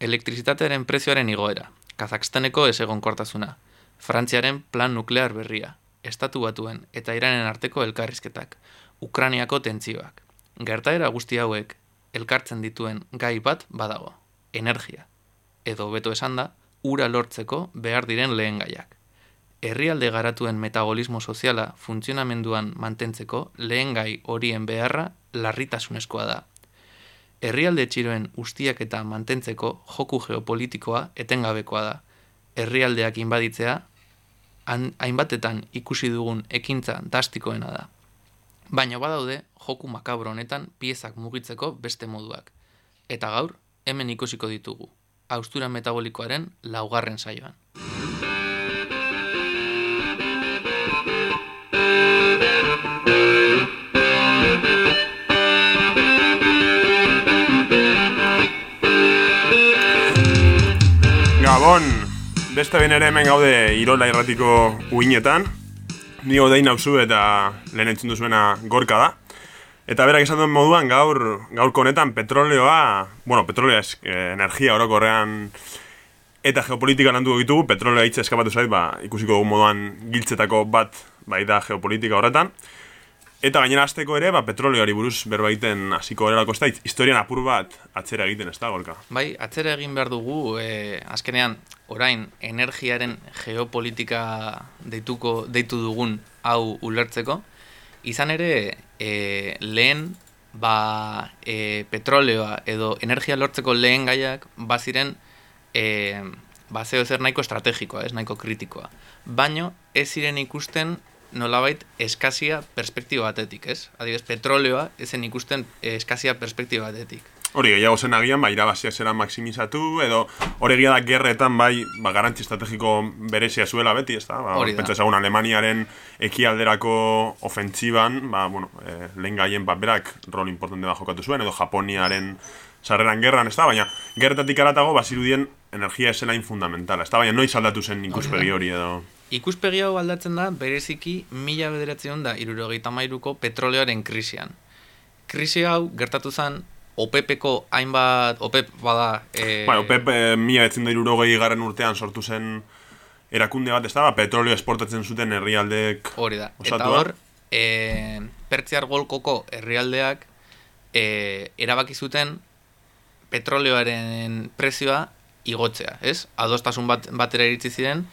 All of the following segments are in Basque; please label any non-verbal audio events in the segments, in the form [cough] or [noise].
elektrizitatearen prezioaren igoera, Kazakstaneko ez egonkortasuna, Frantziaren plan nuklear berria, estatu batuen eta iranen arteko elkarrizketak, Ukraniako tentzioak. Gertaera guzti hauek elkartzen dituen gai bat badago, energia. Edo beto esan da, ura lortzeko behar diren lehen gaiak. Herrialde garatuen metabolismo soziala funtzionamenduan mantentzeko lehen gai horien beharra larritasunezkoa da. Herrialde txiroen ustiak eta mantentzeko joku geopolitikoa etengabekoa da. Herrialdeak inbaditzea, hainbatetan ikusi dugun ekintza dastikoena da. Baina badaude joku makabro honetan piezak mugitzeko beste moduak. Eta gaur, hemen ikusiko ditugu. Austura metabolikoaren laugarren saioan. Gabon, beste ben ere hemen gaude Irola irratiko uinetan. Ni odei nauzu eta lehen entzun duzuena gorka da. Eta berak esan duen moduan gaur gaurko honetan petroleoa, bueno, petrolea es, eh, energia orokorrean eta geopolitika landu ditugu, petrolea hitza eskapatu zait, ba, ikusiko dugu moduan giltzetako bat bai da geopolitika horretan. Eta gainera azteko ere, ba, petroleoari buruz berbaiten hasiko erako ez da, historian apur bat atzera egiten ez da, golka. Bai, atzera egin behar dugu, e, azkenean, orain, energiaren geopolitika deituko, deitu dugun hau ulertzeko, izan ere, e, lehen, ba, e, petroleoa edo energia lortzeko lehen gaiak, baziren, e, ba, zeo zer nahiko estrategikoa, ez nahiko kritikoa. Baino, ez ziren ikusten nolabait eskazia perspektiba batetik, ez? Adibes, petroleoa ezen ikusten eskazia perspektiba batetik. Hori, gehiago zen agian, ba, irabaziak zera maksimizatu, edo hori da gerretan, bai, ba, garantzi estrategiko berezia zuela beti, ez da? Ba, hori da. Pentsa Alemaniaren ekialderako ofentziban, ba, bueno, e, lehen gaien, ba, berak rol importante bat jokatu zuen, edo Japoniaren sarreran gerran, ez da? Baina, gerretatik aratago, bazirudien energia esena infundamentala, ez da? Baina, noiz aldatu zen ikuspegi hori edo... Ikuspegi hau aldatzen da, bereziki mila bederatzen da irurogeita mairuko petroleoaren krisian. Krisi hau gertatu zen, OPEP-eko hainbat, OPEP bada... E... Bai, OPEP e, mila betzen da irurogei garen urtean sortu zen erakunde bat, ez da, ba, petroleo esportatzen zuten herrialdeek Hori da, osatua. eta hor, e, pertsiar golkoko herrialdeak e, erabaki zuten petroleoaren prezioa igotzea, ez? Adostasun bat, batera iritsi ziren,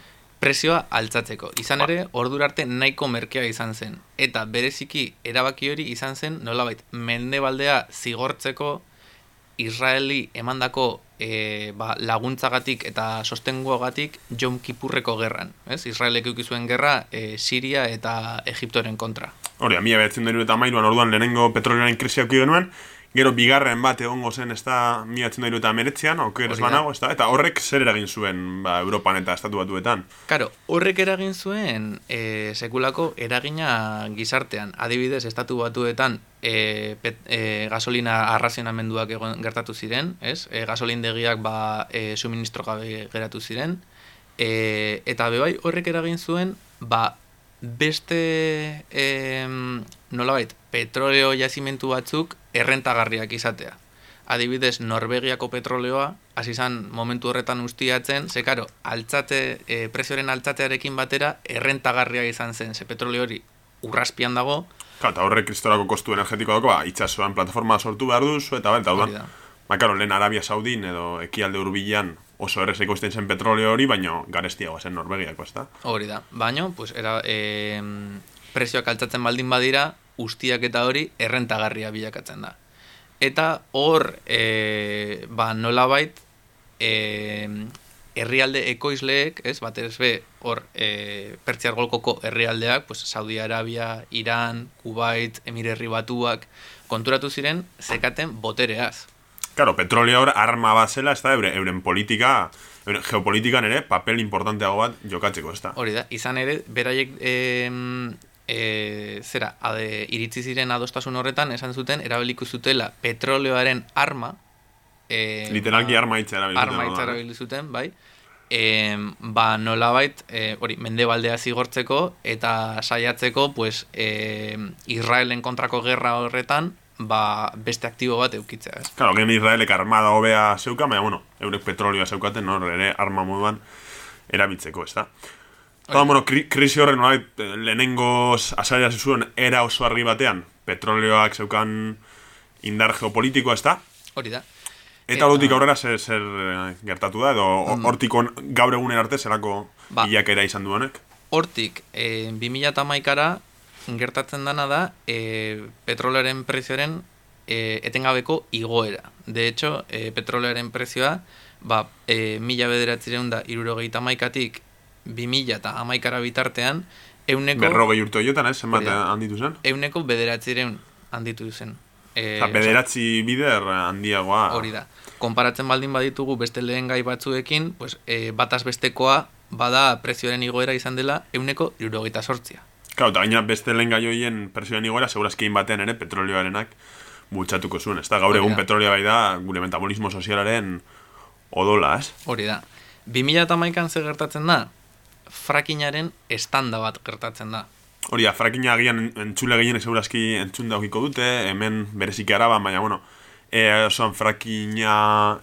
prezioa altzatzeko. Izan ere, ordura arte nahiko merkea izan zen. Eta bereziki erabaki hori izan zen nolabait mendebaldea zigortzeko Israeli emandako e, ba, laguntzagatik eta sostenguagatik Jom Kipurreko gerran. Ez? Israelek zuen gerra e, Siria eta Egiptoren kontra. Hori, amia behatzen dut eta mairuan orduan lehenengo petrolearen krisiak genuen, Gero bigarren bat egongo zen ez da miatzen dairu eta meretzean, oker ez banago, ez da? Eta horrek zer eragin zuen ba, Europan eta estatu batuetan? Karo, horrek eragin zuen e, sekulako eragina gizartean. Adibidez, estatu batuetan e, pet, e, gasolina arrazionamenduak egon, gertatu ziren, ez? E, gasolindegiak ba, e, suministro gabe geratu ziren. E, eta bebai horrek eragin zuen, ba, beste e, nolabait, petroleo jazimentu batzuk errentagarriak izatea. Adibidez, Norvegiako petroleoa, hasi izan momentu horretan ustiatzen, ze karo, altzate, e, prezioaren altzatearekin batera, errentagarria izan zen, ze petroleo hori urraspian dago. Eta horrek kristorako kostu energetiko dago, ba, itxasuan plataforma sortu behar duzu, eta bel, eta dudan, ba, karo, lehen Arabia Saudin edo ekialde urbilan oso errezeko izten zen petroleo hori, baino garestiagoa zen Norvegiako, ez da? Hori da, baino, pues, era, e, prezioak altzatzen baldin badira, ustiak eta hori errentagarria bilakatzen da. Eta hor, e, ba, nolabait, e, herrialde ekoizleek, ez, bat ez be, hor, e, pertsiar golkoko herrialdeak, pues, Saudi Arabia, Iran, Kuwait, Emirerri Batuak, konturatu ziren, zekaten botereaz. Claro, petroleo hor arma bat zela, ez da, euren, euren politika, euren geopolitikan ere, papel importanteago bat jokatzeko, ez da. Hori da, izan ere, beraiek, e, e, zera, ade, iritzi ziren adostasun horretan, esan zuten, erabiliko zutela petroleoaren arma, e, literalki arma hitza arma hitza erabiliko zuten, bai, e, ba, nolabait, e, hori, mendebaldea zigortzeko, eta saiatzeko, pues, e, Israelen kontrako gerra horretan, ba, beste aktibo bat eukitzea, ez? Claro, gen Israelek armada hobea zeuka, baina, bueno, eurek petrolioa zeukaten, hor ere arma moduan erabiltzeko, ez da? Eta, bueno, kri krisi horren nolait, lehenengo azaria zuen era oso argi batean, petrolioak zeukan indar geopolitikoa, ez da? Hori da. Eta hortik aurrera zer, zer eh, gertatu da, edo Mm. hortik gaur egunen arte zerako Ba. bilakera izan du honek? Hortik, e, 2008ara gertatzen dana da e, petrolaren prezioaren e, etengabeko igoera. De hecho, e, petrolaren prezioa ba, e, mila bederatzireun da irurogeita maikatik 2000 eta amaikara bitartean euneko, Berrogei urte horietan, ez, zenbat eh, handitu zen? euneko bederatzireun handitu zen. E, Eta bederatzi bider handiagoa. Hori da. Konparatzen baldin baditugu beste lehen gai batzuekin, pues, e, bataz bestekoa bada prezioaren igoera izan dela euneko irurogeita sortzia. Claro, eta gaina beste lehen gai horien presioen igoera, segurazkein batean ere petrolioarenak bultzatuko zuen. Ez da, gaur egun petrolioa bai da gure metabolismo sozialaren odola, ez? Hori da. 2008an ze gertatzen da, frakinaren estanda bat gertatzen da. Hori da, frakina agian entzule gehienek segurazki entzun daukiko dute, hemen bereziki araban, baina, bueno, e, osoan frakina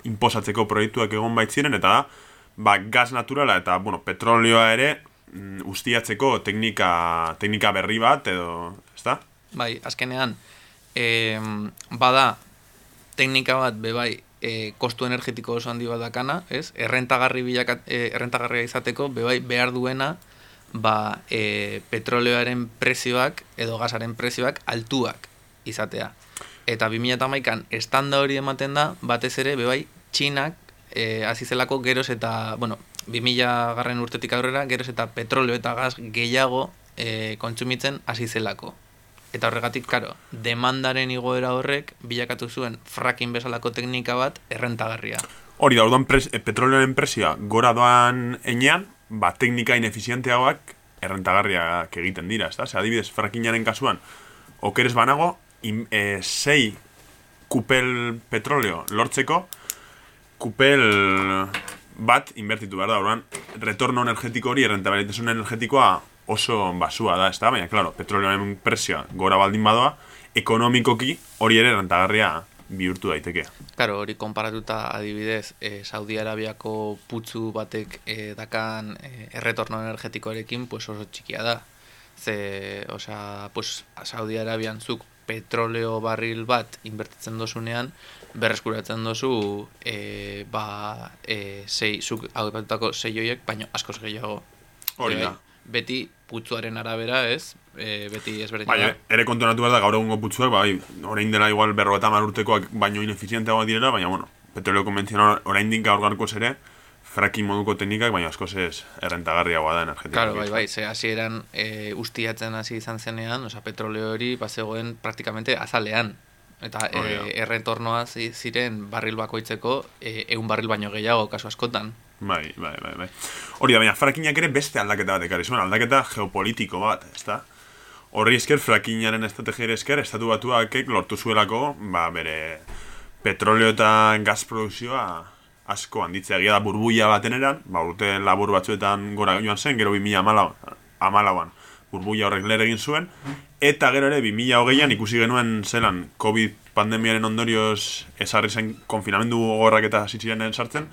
imposatzeko proiektuak egon baitziren, eta da, ba, gaz naturala eta, bueno, petrolioa ere mm, ustiatzeko teknika, teknika berri bat, edo, ez da? Bai, azkenean, e, bada teknika bat bebai e, kostu energetiko oso handi bat dakana, ez? Errentagarri bilaka, e, errentagarria izateko bebai behar duena ba, e, petroleoaren prezioak edo gasaren prezioak altuak izatea. Eta 2008an estanda hori ematen da, batez ere, bebai, txinak, e, hasi zelako geroz eta, bueno, 2000 garren urtetik aurrera, geroz eta petroleo eta gas gehiago e, kontsumitzen hasi zelako. Eta horregatik, karo, demandaren igoera horrek bilakatu zuen fracking bezalako teknika bat errentagarria. Hori da, orduan pres, e, petrolioaren presioa gora doan enean, ba, teknika inefizienteagoak errentagarriak egiten dira, ez da? Zer, adibidez, frakinaren kasuan, okeres banago, in, e, sei kupel petroleo lortzeko, kupel bat inbertitu behar da, orduan, retorno energetiko hori, errentabilitasun energetikoa oso basua da, ez da? Baina, klaro, petrolioaren presioa gora baldin badoa, ekonomikoki hori ere errentagarria bihurtu daiteke. Karo, hori konparatuta adibidez, e, Saudi Arabiako putzu batek e, dakan e, erretorno energetikoarekin pues oso txikia da. Ze, osea, pues, Saudi Arabian zuk petroleo barril bat inbertitzen dozunean, berreskuratzen dozu e, ba, e, sei, zuk hau sei joiek, baino askoz gehiago. Hori E, da. Beti putzuaren arabera, ez? E, beti ezberdina Baina, da. ere kontonatu behar da gaur egungo putzuak, bai, orain dela igual berro eta urtekoak baino inefizienteagoak direla, baina, bueno, petroleo konbentzional orain dinka orgarkoz ere, fracking moduko teknikak, baina askoz ez errentagarriagoa da energetikoa. Claro, bai, bai, ze hasieran e, ustiatzen hasi izan zenean, osea, petroleo hori bazegoen praktikamente azalean. Eta e, erretornoa zi- ziren barril bakoitzeko e, eun barril baino gehiago kasu askotan. Bai, bai, bai, bai. Hori da, baina frackingak ere beste aldaketa bat ekarri zuen, aldaketa geopolitiko bat, ezta? Horri esker, frackingaren estrategiari esker, estatu batuakek lortu zuelako, ba, bere petroleo eta gas produkzioa asko handitzea. Egia da burbuia baten eran, ba, urte labur batzuetan gora joan zen, gero 2000 amalauan burbuia horrek lehen egin zuen, eta gero ere 2008an ikusi genuen zelan COVID pandemiaren ondorioz esarri zen konfinamendu gogorrak eta zitziren sartzen,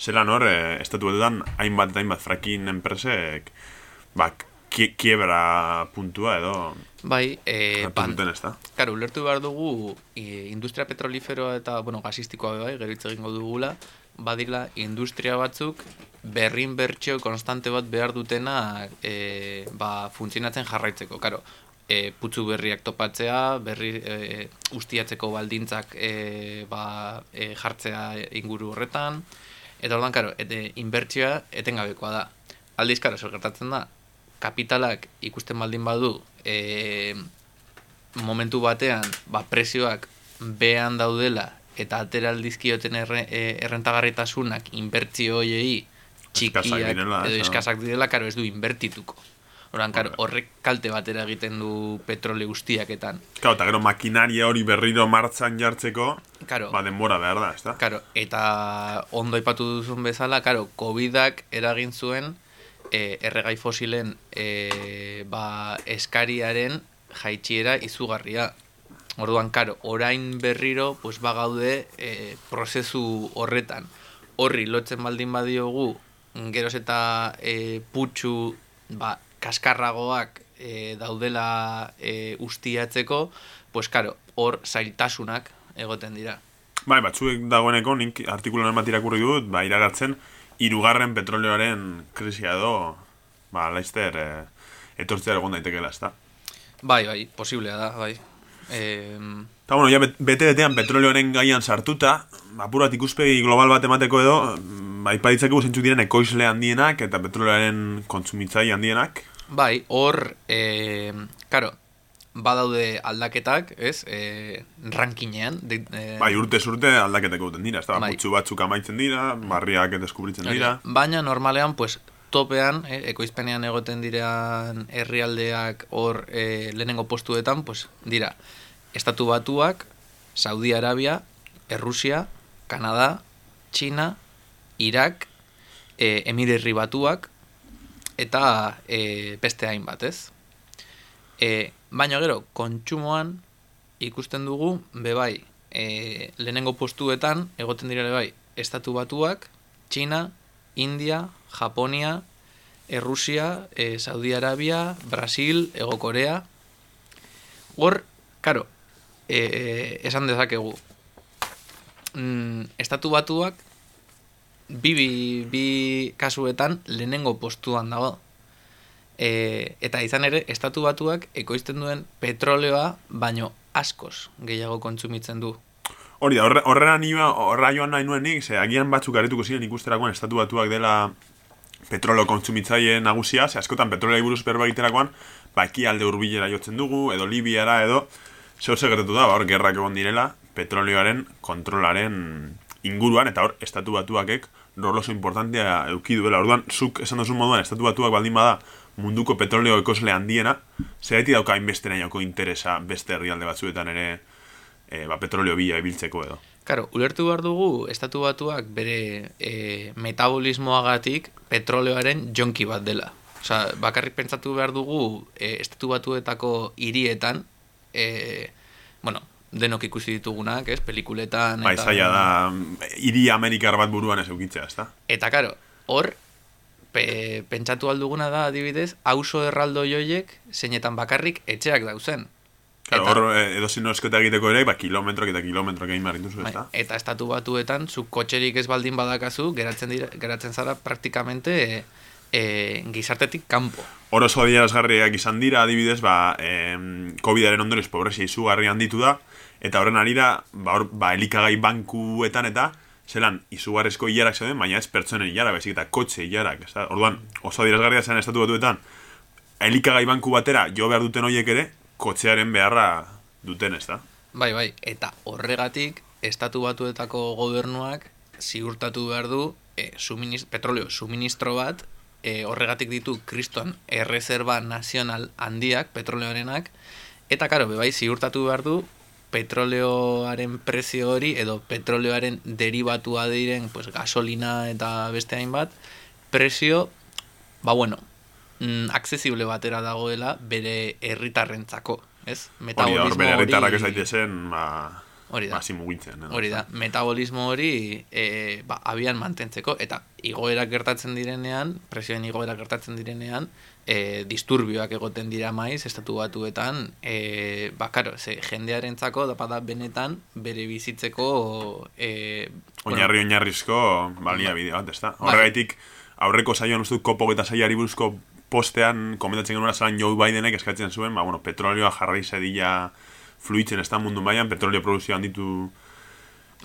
zelan hor, e, estatuetan hainbat eta hainbat fracking enpresek ba, kie, kiebra puntua edo Bai, e, pan, zuten ez da. Claro, ulertu behar dugu e, industria petroliferoa eta, bueno, gasistikoa bai, gero hitz egingo dugula, badila industria batzuk berrin bertxeo konstante bat behar dutena e, ba, funtzionatzen jarraitzeko. Karo, e, putzu berriak topatzea, berri e, ustiatzeko baldintzak e, ba, e, jartzea inguru horretan, eta ordan, karo, ete, inbertsioa etengabekoa da. Aldiz, karo, gertatzen da, kapitalak ikusten baldin badu, e, momentu batean ba, prezioak behan daudela eta atera aldizkioten erre, e, errentagarritasunak inbertzio hoiei Eskasak txikiak direla, edo eskasak direla, karo ez du inbertituko. Oran, karo, horrek kalte batera egiten du petrole guztiaketan. Claro, eta gero makinaria hori berriro martzan jartzeko, Karo, ba, denbora behar da, ez da? Karo, eta ondo aipatu duzun bezala, karo, COVID-ak eragin zuen e, erregai fosilen e, ba, eskariaren jaitsiera izugarria. Orduan, karo, orain berriro, pues, bagaude e, prozesu horretan. Horri, lotzen baldin badiogu, geroz eta e, putxu, ba, kaskarragoak e, daudela e, ustiatzeko, pues, karo, hor zailtasunak egoten dira. Bai, batzuek dagoeneko, nik artikuloan bat irakurri dut, ba, iragatzen, irugarren petroleoaren krisia edo, ba, laizter, e, etortzea egon daitekeela, ez da? Bai, bai, posiblea da, bai. E... Eta, bueno, ja, bete-betean petroleoaren gaian sartuta, apurat ikuspegi global bat emateko edo, bai, paditzeko zentzuk diren ekoizle handienak eta petroleoaren kontsumitzai handienak. Bai, hor, e, karo, badaude aldaketak, ez, e, rankinean. De, e, bai, urte urte aldaketeko duten dira, ez da, bai. batzuk amaitzen dira, barriak deskubritzen dira. Baina, normalean, pues, topean, eh, ekoizpenean egoten direan herrialdeak hor eh, lehenengo postuetan, pues, dira, Estatu Batuak, Saudi Arabia, Errusia, Kanada, China, Irak, eh, Emirerri Batuak, eta eh, beste hainbat, ez? Eh, baina gero, kontsumoan ikusten dugu, bebai, eh, lehenengo postuetan, egoten dira bai, Estatu Batuak, China, India, Japonia, Errusia, e, Saudi Arabia, Brasil, Ego Korea. Hor, karo, e, esan dezakegu, mm, estatu batuak bi, bi, bi kasuetan lehenengo postuan dago. E, eta izan ere, estatu batuak ekoizten duen petroleoa baino askoz gehiago kontsumitzen du. Hori da, horre joan nahi nuen nik, ze agian batzuk aretuko ziren ikusterakoan estatu batuak dela petrolo kontsumitzaile nagusia, ze askotan petrolea buruz berba egiterakoan, ba, alde hurbilera jotzen dugu, edo Libiara, edo, zeu gertatu da, ba, hor, gerrak egon direla, petrolioaren kontrolaren inguruan, eta hor, estatu batuakek, roloso importantea eukidu dela. Orduan, zuk esan duzu moduan, estatu batuak baldin bada munduko petroleo ekosle handiena, zereti dauka inbeste nahioko interesa beste herrialde batzuetan ere e, ba, petroleo bila ibiltzeko edo. Karo, ulertu behar dugu, estatu batuak bere e, metabolismoagatik petroleoaren jonki bat dela. Osa, bakarrik pentsatu behar dugu, e, estatu batuetako hirietan, e, bueno, denok ikusi ditugunak, ez, pelikuletan... Bai, zaila da, hiri amerikar bat buruan ez eukitzea, ez da? Eta, karo, hor, pe, pentsatu alduguna da, adibidez, auzo erraldo joiek, zeinetan bakarrik etxeak dauzen. Claro, hor, eh, edo zino eskota egiteko ere, ba, kilometrok eta kilometrok egin behar dituzu, bai, Eta estatu batuetan, zu kotxerik ez baldin badakazu, geratzen, dira, geratzen zara praktikamente e, e, gizartetik kanpo. Hor oso adierazgarriak izan dira, adibidez, ba, e, COVID-aren ondorez pobrezia izugarri handitu da, eta horren arira, ba, or, ba, elikagai bankuetan eta, zelan, izugarrezko hilarak zeuden, baina ez pertsonen hilarak, bezik eta kotxe hilarak, ez da? Orduan, oso adierazgarria zen estatu batuetan, elikagai banku batera jo behar duten horiek ere, kotxearen beharra duten, ez da? Bai, bai, eta horregatik, estatu batuetako gobernuak ziurtatu behar du e, petroleo suministro bat, e, horregatik ditu kriston erreserba nazional handiak, petroleoarenak, eta karo, bai, ziurtatu behar du petroleoaren prezio hori edo petroleoaren derivatua diren pues, gasolina eta beste hainbat, prezio, ba bueno, mm, accesible batera dagoela bere herritarrentzako, ez? Metabolismo hori... Bere herritarrak ez daitezen, ba... Hori da. Hori da. Metabolismo hori e, ba, abian mantentzeko. Eta igoera gertatzen direnean, presioen igoera gertatzen direnean, e, disturbioak egoten dira maiz, estatu batuetan, e, ba, karo, ze, jendearen zako, da benetan, bere bizitzeko... E, oinarri bueno, oinarrizko balia bide bat, ez da? Bai. Horregaitik, aurreko saioan uste kopo eta saiari buruzko postean komentatzen genuen zelan Joe Bidenek eskatzen zuen, ba, bueno, petrolioa jarrai zedila fluitzen ez da mundu maian, petrolio produzio handitu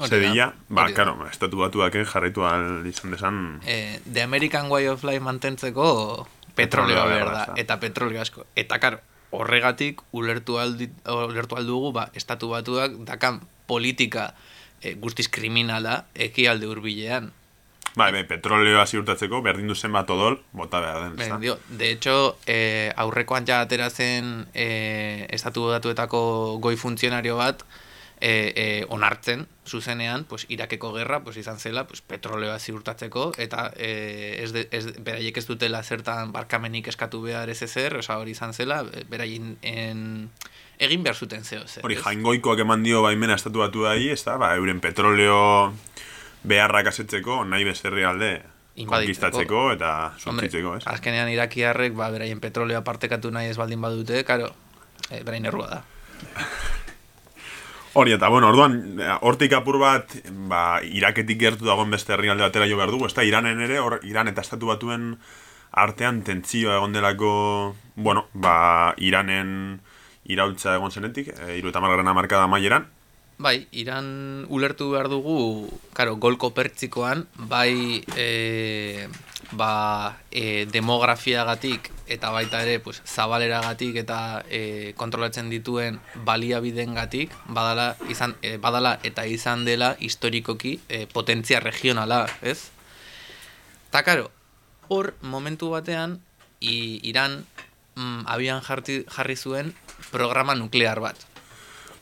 zedila, ba, karo, estatu batuak jarraitu al izan desan... Eh, the American Way of Life mantentzeko petrolioa berda, eta petrolio asko. Eta, karo, horregatik ulertu, aldi, ulertu aldugu, ba, estatu batuak dakan politika eh, guztiz kriminala ekialde hurbilean. [laughs] Bai, bai, petroleoa ziurtatzeko, berdin duzen bat odol, bota behar den, bai, dio, de hecho, eh, aurrekoan ja aterazen eh, estatu datuetako goi funtzionario bat, eh, eh, onartzen, zuzenean, pues, irakeko gerra, pues, izan zela, pues, petroleoa ziurtatzeko, eta eh, ez, de, ez beraiek ez dutela zertan barkamenik eskatu behar ez ezer, oza, hori izan zela, beraien en, egin behar zuten zeo zer. Hori, ez? jaingoikoak eman dio baimena estatu batu dahi, ez da, ba, euren petroleo beharrak asetzeko, nahi bezerri alde konkistatzeko eta Hombre, sortzitzeko, ez? azkenean irakiarrek, ba, beraien petrolea partekatu nahi ez baldin badute, karo, e, beraien errua da. Hori, eta, bueno, orduan, eh, hortik apur bat, ba, iraketik gertu dagoen beste herrialde batera jo behar dugu, ez da, iranen ere, hor, iran eta estatu batuen artean tentzioa egon delako, bueno, ba, iranen iraultza egon zenetik, e, iru eta margarren amarkada maieran, Bai, Iran ulertu behar dugu, karo, golko pertsikoan, bai e, ba, e, demografiagatik eta baita ere pues, zabaleragatik eta e, kontrolatzen dituen baliabidengatik badala, izan, e, badala eta izan dela historikoki e, potentzia regionala, ez? Ta karo, hor momentu batean i, Iran mm, abian jarti, jarri zuen programa nuklear bat.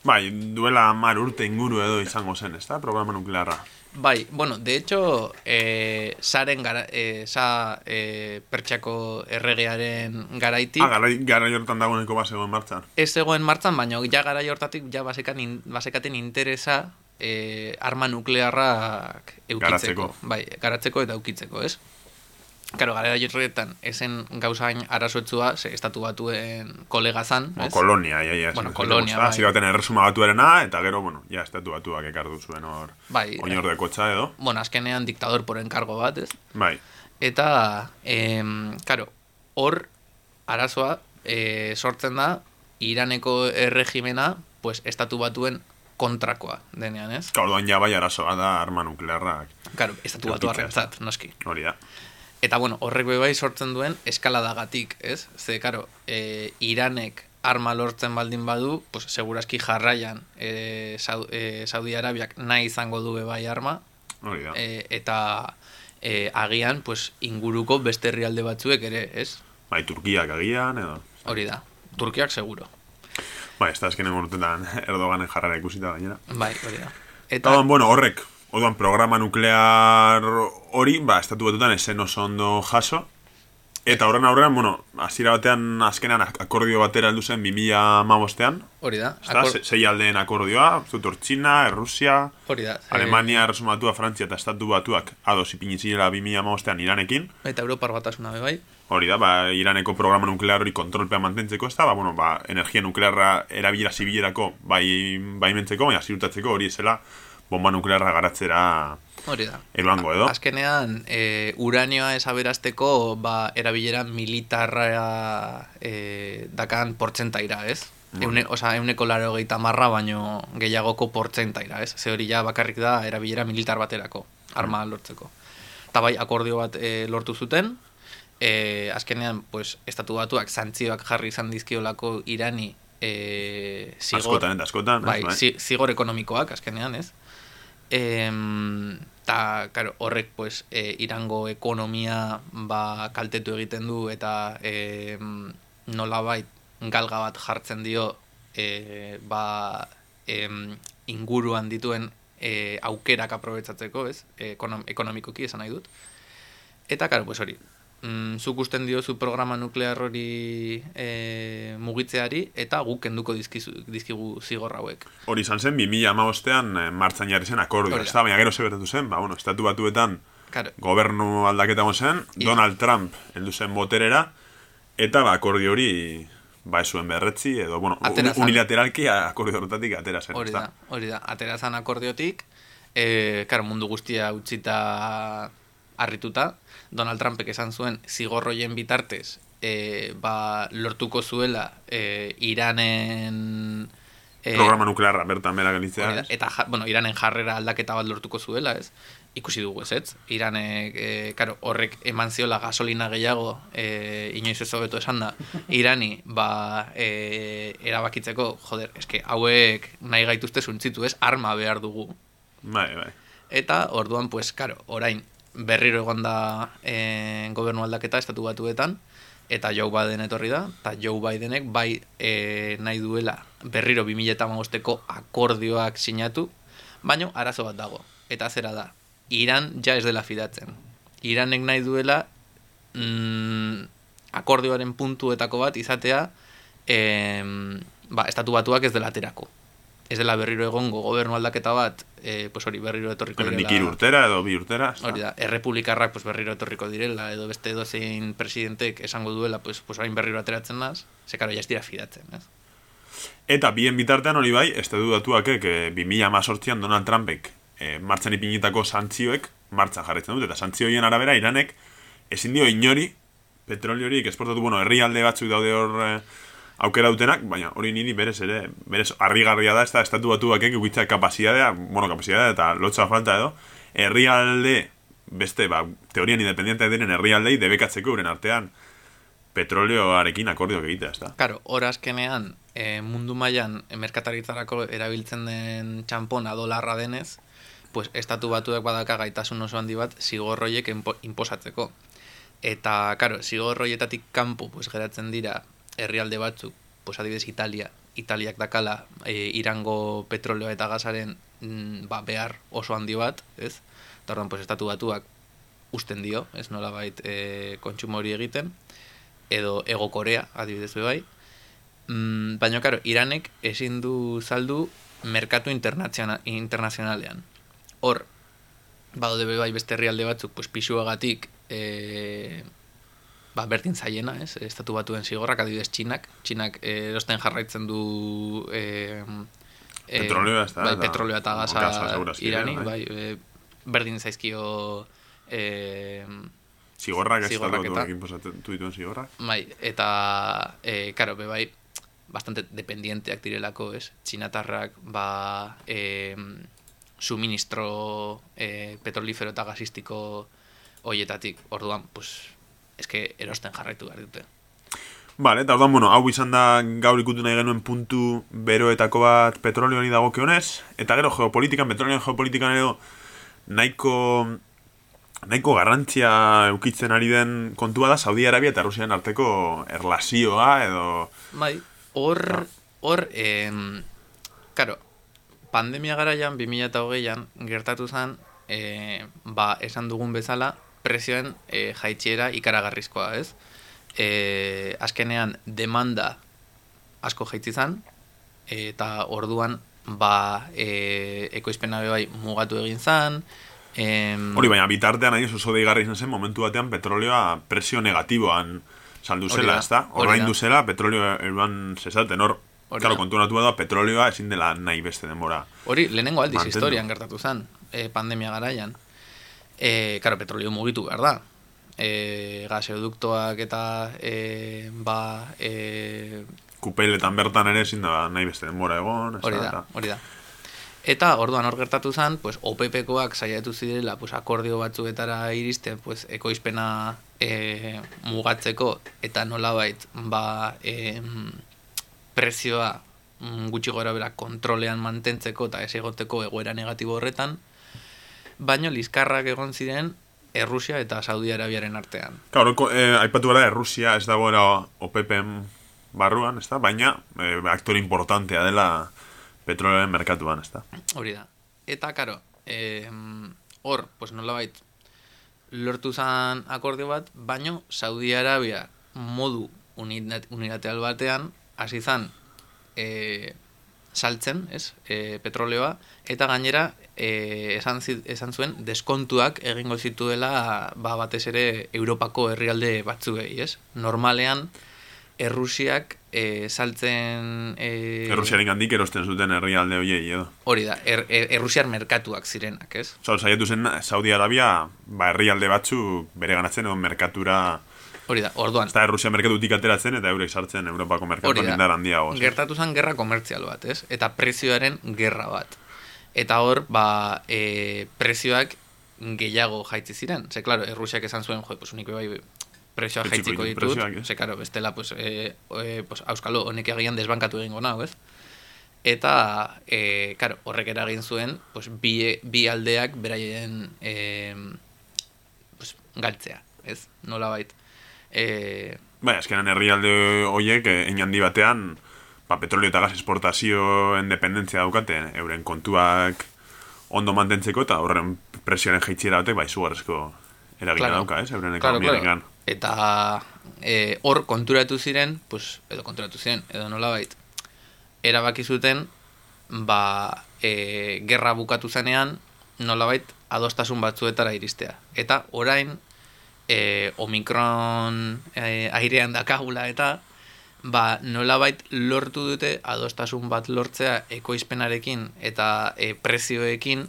Bai, duela mar urte inguru edo izango zen, ez da, programa nuklearra. Bai, bueno, de hecho, eh, saren gara, eh, sa eh, pertsako erregearen garaitik, Ah, gara, gara jortan dagoeneko bat zegoen martxan. ez zegoen martzan, baina ja gara hortatik ja basekan in, basekaten interesa eh, arma nuklearrak eukitzeko. Garatzeko. Bai, garatzeko eta eukitzeko, ez? Karo, gara horretan, esen gauzain arazoetzua, ze estatu batuen kolega zan, ez? kolonia, ja, ja. Bueno, kolonia, bai. Hasi baten erresuma batuarena, eta gero, bueno, ja, estatu batuak ekardu zuen hor, Bai, oinor dekotxa edo. bueno, azkenean diktador por enkargo bat, ez? Bai, Eta, em, karo, hor arazoa e, sortzen da Iraneko erregimena, pues, estatu batuen kontrakoa denean, ez? Ka, orduan ja bai arazoa da arma nuklearrak. Karo, estatu batu arrentzat, noski. Hori da. Eta, bueno, horrek bai sortzen duen eskaladagatik, ez? Ze, karo, e, Iranek arma lortzen baldin badu, pues, seguraski jarraian e, Sau- e, Saudi Arabiak nahi izango du bai arma, Hori da. e, eta e, agian, pues, inguruko beste herrialde batzuek ere, ez? Bai, Turkiak agian, edo. Hori da. Turkiak seguro. Bai, ez da azkenen urtetan Erdoganen jarrara ikusita gainera. Bai, hori da. Eta, orduan, bueno, horrek, orduan programa nuklear hori, ba, estatu batutan esen oso ondo jaso. Eta horren aurrean, bueno, hasiera batean azkenean ak- akordio batera heldu zen 2015ean. hori da. Ezta, Akor- se- sei aldeen akordioa, zutor Txina, Errusia, hori da. Alemania, Erresumatua, Frantzia eta Estatu Batuak ados ipini zirela 2015ean Iranekin. eta Europar batasuna be bai. Hori da, ba, Iraneko programa nuklear hori kontrolpean mantentzeko ez da, ba, bueno, ba, energia nuklearra erabilera zibilerako bai, baimentzeko, baina ziurtatzeko hori esela bomba nuklearra garatzera Hori da. eroango edo. Azkenean, e, uranioa esaberazteko, ba, erabilera militarra e, dakan portzentaira, ez? Eune, osa, euneko laro gehieta marra, baino gehiagoko portzentaira, ez? Ze hori ja bakarrik da erabilera militar baterako, arma lortzeko. Eta bai, akordio bat e, lortu zuten, e, azkenean, pues, estatu batuak zantzioak jarri izan dizkiolako irani e, zigor, Askotan eta askotan. ez, bai, zi, zigor ekonomikoak, azkenean, ez? Em, ta, claro, horrek, pues, e, irango ekonomia ba, kaltetu egiten du eta e, nolabait galga bat jartzen dio e, ba, em, inguruan dituen e, aukerak aprobetsatzeko, ez? Ekonom, ekonomikoki esan nahi dut. Eta, karo, pues hori, mm, zuk usten diozu programa nuklear hori e, mugitzeari, eta guk kenduko dizkizu, dizkigu zigor hauek. Hori izan zen, 2015ean eh, martxan jarri zen akordio, ez da, baina gero zebertatu zen, ba, bueno, estatu batuetan Karo, gobernu aldaketa zen, I- Donald Trump heldu zen boterera, eta ba, akordio hori ba ez zuen berretzi, edo, bueno, Atera un- zen. unilateralki akordio horretatik atera zen, hori da, hori da. Atera zan akordiotik, e, karo, mundu guztia utzita harrituta, Donald Trumpek esan zuen zigorroien bitartez e, ba, lortuko zuela e, Iranen... e, Programa nuklearra bertan bera gelitzea, eta bueno, Iranen jarrera aldaketa bat lortuko zuela, ez? Ikusi dugu ez, ez? Iranek, e, karo, horrek eman ziola gasolina gehiago, e, inoiz ez hobeto esan da, [laughs] Irani, ba, e, erabakitzeko, joder, eske, hauek nahi gaituzte zuntzitu, ez? Arma behar dugu. Bai, bai. Eta, orduan, pues, karo, orain, berriro egon da e, gobernu aldaketa estatu batuetan, eta Joe Biden etorri da, eta Joe Bidenek bai e, nahi duela berriro 2008ko akordioak sinatu, baino arazo bat dago. Eta zera da, Iran ja ez dela fidatzen. Iranek nahi duela mm, akordioaren puntuetako bat izatea em, ba, estatu batuak ez dela aterako. Ez dela berriro egongo gobernu aldaketa bat, e, pues hori berriro etorriko Hemendik hiru urtera edo bi urtera. Hori da, errepublikarrak pues, berriro etorriko direla, edo beste edozein presidentek esango duela, pues, pues orain berriro ateratzen naz, ze karo, ja ez dira fidatzen, ez? Eta bien bitartean hori bai, ez du datuakek e, 2018an Donald Trumpek e, martxan ipinitako santzioek martxan jarretzen dute, eta santzioien arabera Iranek ezin dio inori petroliorik esportatu, bueno, herrialde batzuk daude hor e, aukera dutenak, baina hori niri berez ere, berez harrigarria da, ez da, estatu batuakek ukitza kapazidadea, bueno, kapazidadea eta lotza falta edo, herrialde, beste, ba, teorian independiente diren herrialdei debekatzeko euren artean petrolioarekin akordioak egitea, ez da. Karo, hor azkenean, e, mundu mailan e, merkataritzarako erabiltzen den txampona dolarra denez, pues, estatu batuak badaka gaitasun oso handi bat zigorroiek enpo- inposatzeko. Eta, karo, zigorroietatik kanpo pues, geratzen dira herrialde batzuk, pues, adibidez Italia, Italiak dakala e, irango petroleo eta gasaren mm, ba, behar oso handi bat, ez? Eta orduan, pues, estatu batuak usten dio, ez nola bait e, kontsumo hori egiten, edo Ego Korea, adibidez bai. Mm, baina, karo, Iranek ezin du saldu merkatu internaziona- internazionalean. Hor, badaude bai beste herrialde batzuk, pues, pisuagatik, e, ba, berdin zaiena, ez? Estatu batuen zigorrak, adibidez Txinak. Txinak e, erosten jarraitzen du... E, e, Petrolioa, ez da, Bai, petrolioa eta segurazki, irani, bai. bai, e, berdin zaizkio... E, Zigorrak ez batuak inposatu dituen zigorrak. Bai, eta, e, karo, be bai, bastante dependienteak direlako, ez? Txinatarrak, ba, e, suministro e, petrolifero eta gasistiko hoietatik, orduan, pues, eske erosten jarraitu behar dute. Vale, eta orduan, bueno, hau izan da gaur ikutu nahi genuen puntu beroetako bat petrolioari dagokionez, eta gero geopolitikan, petrolioan geopolitikan edo nahiko nahiko garrantzia eukitzen ari den kontua da Saudi Arabia eta Rusiaren arteko erlazioa edo Bai, hor, hor, em, karo, pandemia garaian, 2008an, gertatu zen, e, ba, esan dugun bezala, prezioen e, jaitxiera ikaragarrizkoa, ez? E, azkenean, demanda asko jaitzi zen, eta orduan, ba, e, ekoizpena bai mugatu egin zen, em, hori baina bitartean nahi oso deigarri izan zen momentu batean petrolioa presio negatiboan saldu zela, Orain da. du zela petrolio eruan zezaten, hor, Claro, kontu da, petrolioa ezin dela nahi beste denbora. Hori, lehenengo aldiz Mantendu. historian gertatu zen, e, pandemia garaian. E, karo, petrolio mugitu behar da. E, gaseoduktoak eta e, ba, e, Kupeletan bertan ere ezin da nahi beste denbora egon, hori da, eta- hori da. Eta orduan hor gertatu zen, pues, OPP-koak saiatu zirela pues, akordio batzuetara iristen pues, ekoizpena e, mugatzeko eta nolabait ba, e, prezioa mm, gutxi gora bera kontrolean mantentzeko eta ez egoteko egoera negatibo horretan, baino liskarrak egon ziren Errusia eta Saudi Arabiaren artean. Claro, eh, aipatu gara, Rusia ez dagoela OPEPen barruan, ezta? Baina, eh, aktore importantea dela petrolioaren merkatuan, ezta? Hori da. Eta, karo, eh, hor, pues nolabait, lortu zan akordio bat, baino Saudi Arabia modu unilateral batean, hasi zan eh, saltzen, ez, eh, petroleoa, eta gainera eh, esan, esan zuen deskontuak egingo zituela ba, batez ere Europako herrialde batzuei, ez? Normalean, Errusiak eh, saltzen... Eh, Errusiaren gandik erosten zuten herrialde hoiei edo. Hori da, er, er, errusiar merkatuak zirenak, ez? Osa, saiatu zen Saudi Arabia, ba, herrialde batzuk bere ganatzen edo merkatura, Hori da, orduan, ez da Errusia merkatutik ateratzen eta eurek sartzen Europako merkatuan da, indar handiago. ezta? gertatu zen gerra komertzial bat, ez? Eta prezioaren gerra bat. Eta hor, ba, e, prezioak gehiago jaitzi ziren. Ze, klaro, Errusiak esan zuen, jo, pues unik bai Jaitsiko jaitziko ditut prezioak, ez? Ze, klaro, bestela, pues, e, e, pues, auskalo, honek agian desbankatu egingo nau, ez? Eta, e, karo, horrek eragin zuen, pues, bi, bi aldeak beraien e, pues, galtzea, ez? Nola bait. E, Bai, azkenan herrialde hoiek eh, hein handi batean ba, petrolio eta gas esportazioen dependentzia daukate euren kontuak ondo mantentzeko eta horren presioaren jaitziera batek bai izugarrizko eragina Claro. dauka, ez? Euren Claro, ekonomiaren claro. Eta eh, hor konturatu ziren, pues, edo konturatu ziren, edo nolabait, erabaki zuten ba, e, gerra bukatu zenean nolabait adostasun batzuetara iristea. Eta orain e, Omikron e, airean dakagula eta ba, nolabait lortu dute adostasun bat lortzea ekoizpenarekin eta e, prezioekin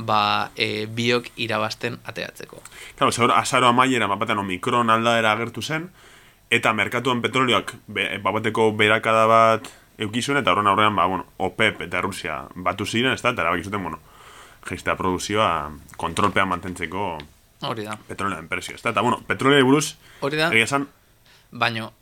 ba, e, biok irabazten ateatzeko. Claro, zehor, azaro amaiera, mapaten Omikron aldaera agertu zen, eta merkatuan petrolioak be, bapateko berakada bat eukizuen, eta horren aurrean, ba, bueno, OPEP eta Rusia batu ziren, ez da, eta erabaki zuten, bueno, geistea produzioa kontrolpean mantentzeko Hori da. petrolioen presio, ez da, eta, bueno, petrolioa buruz, Hori da. egia esan, Baino,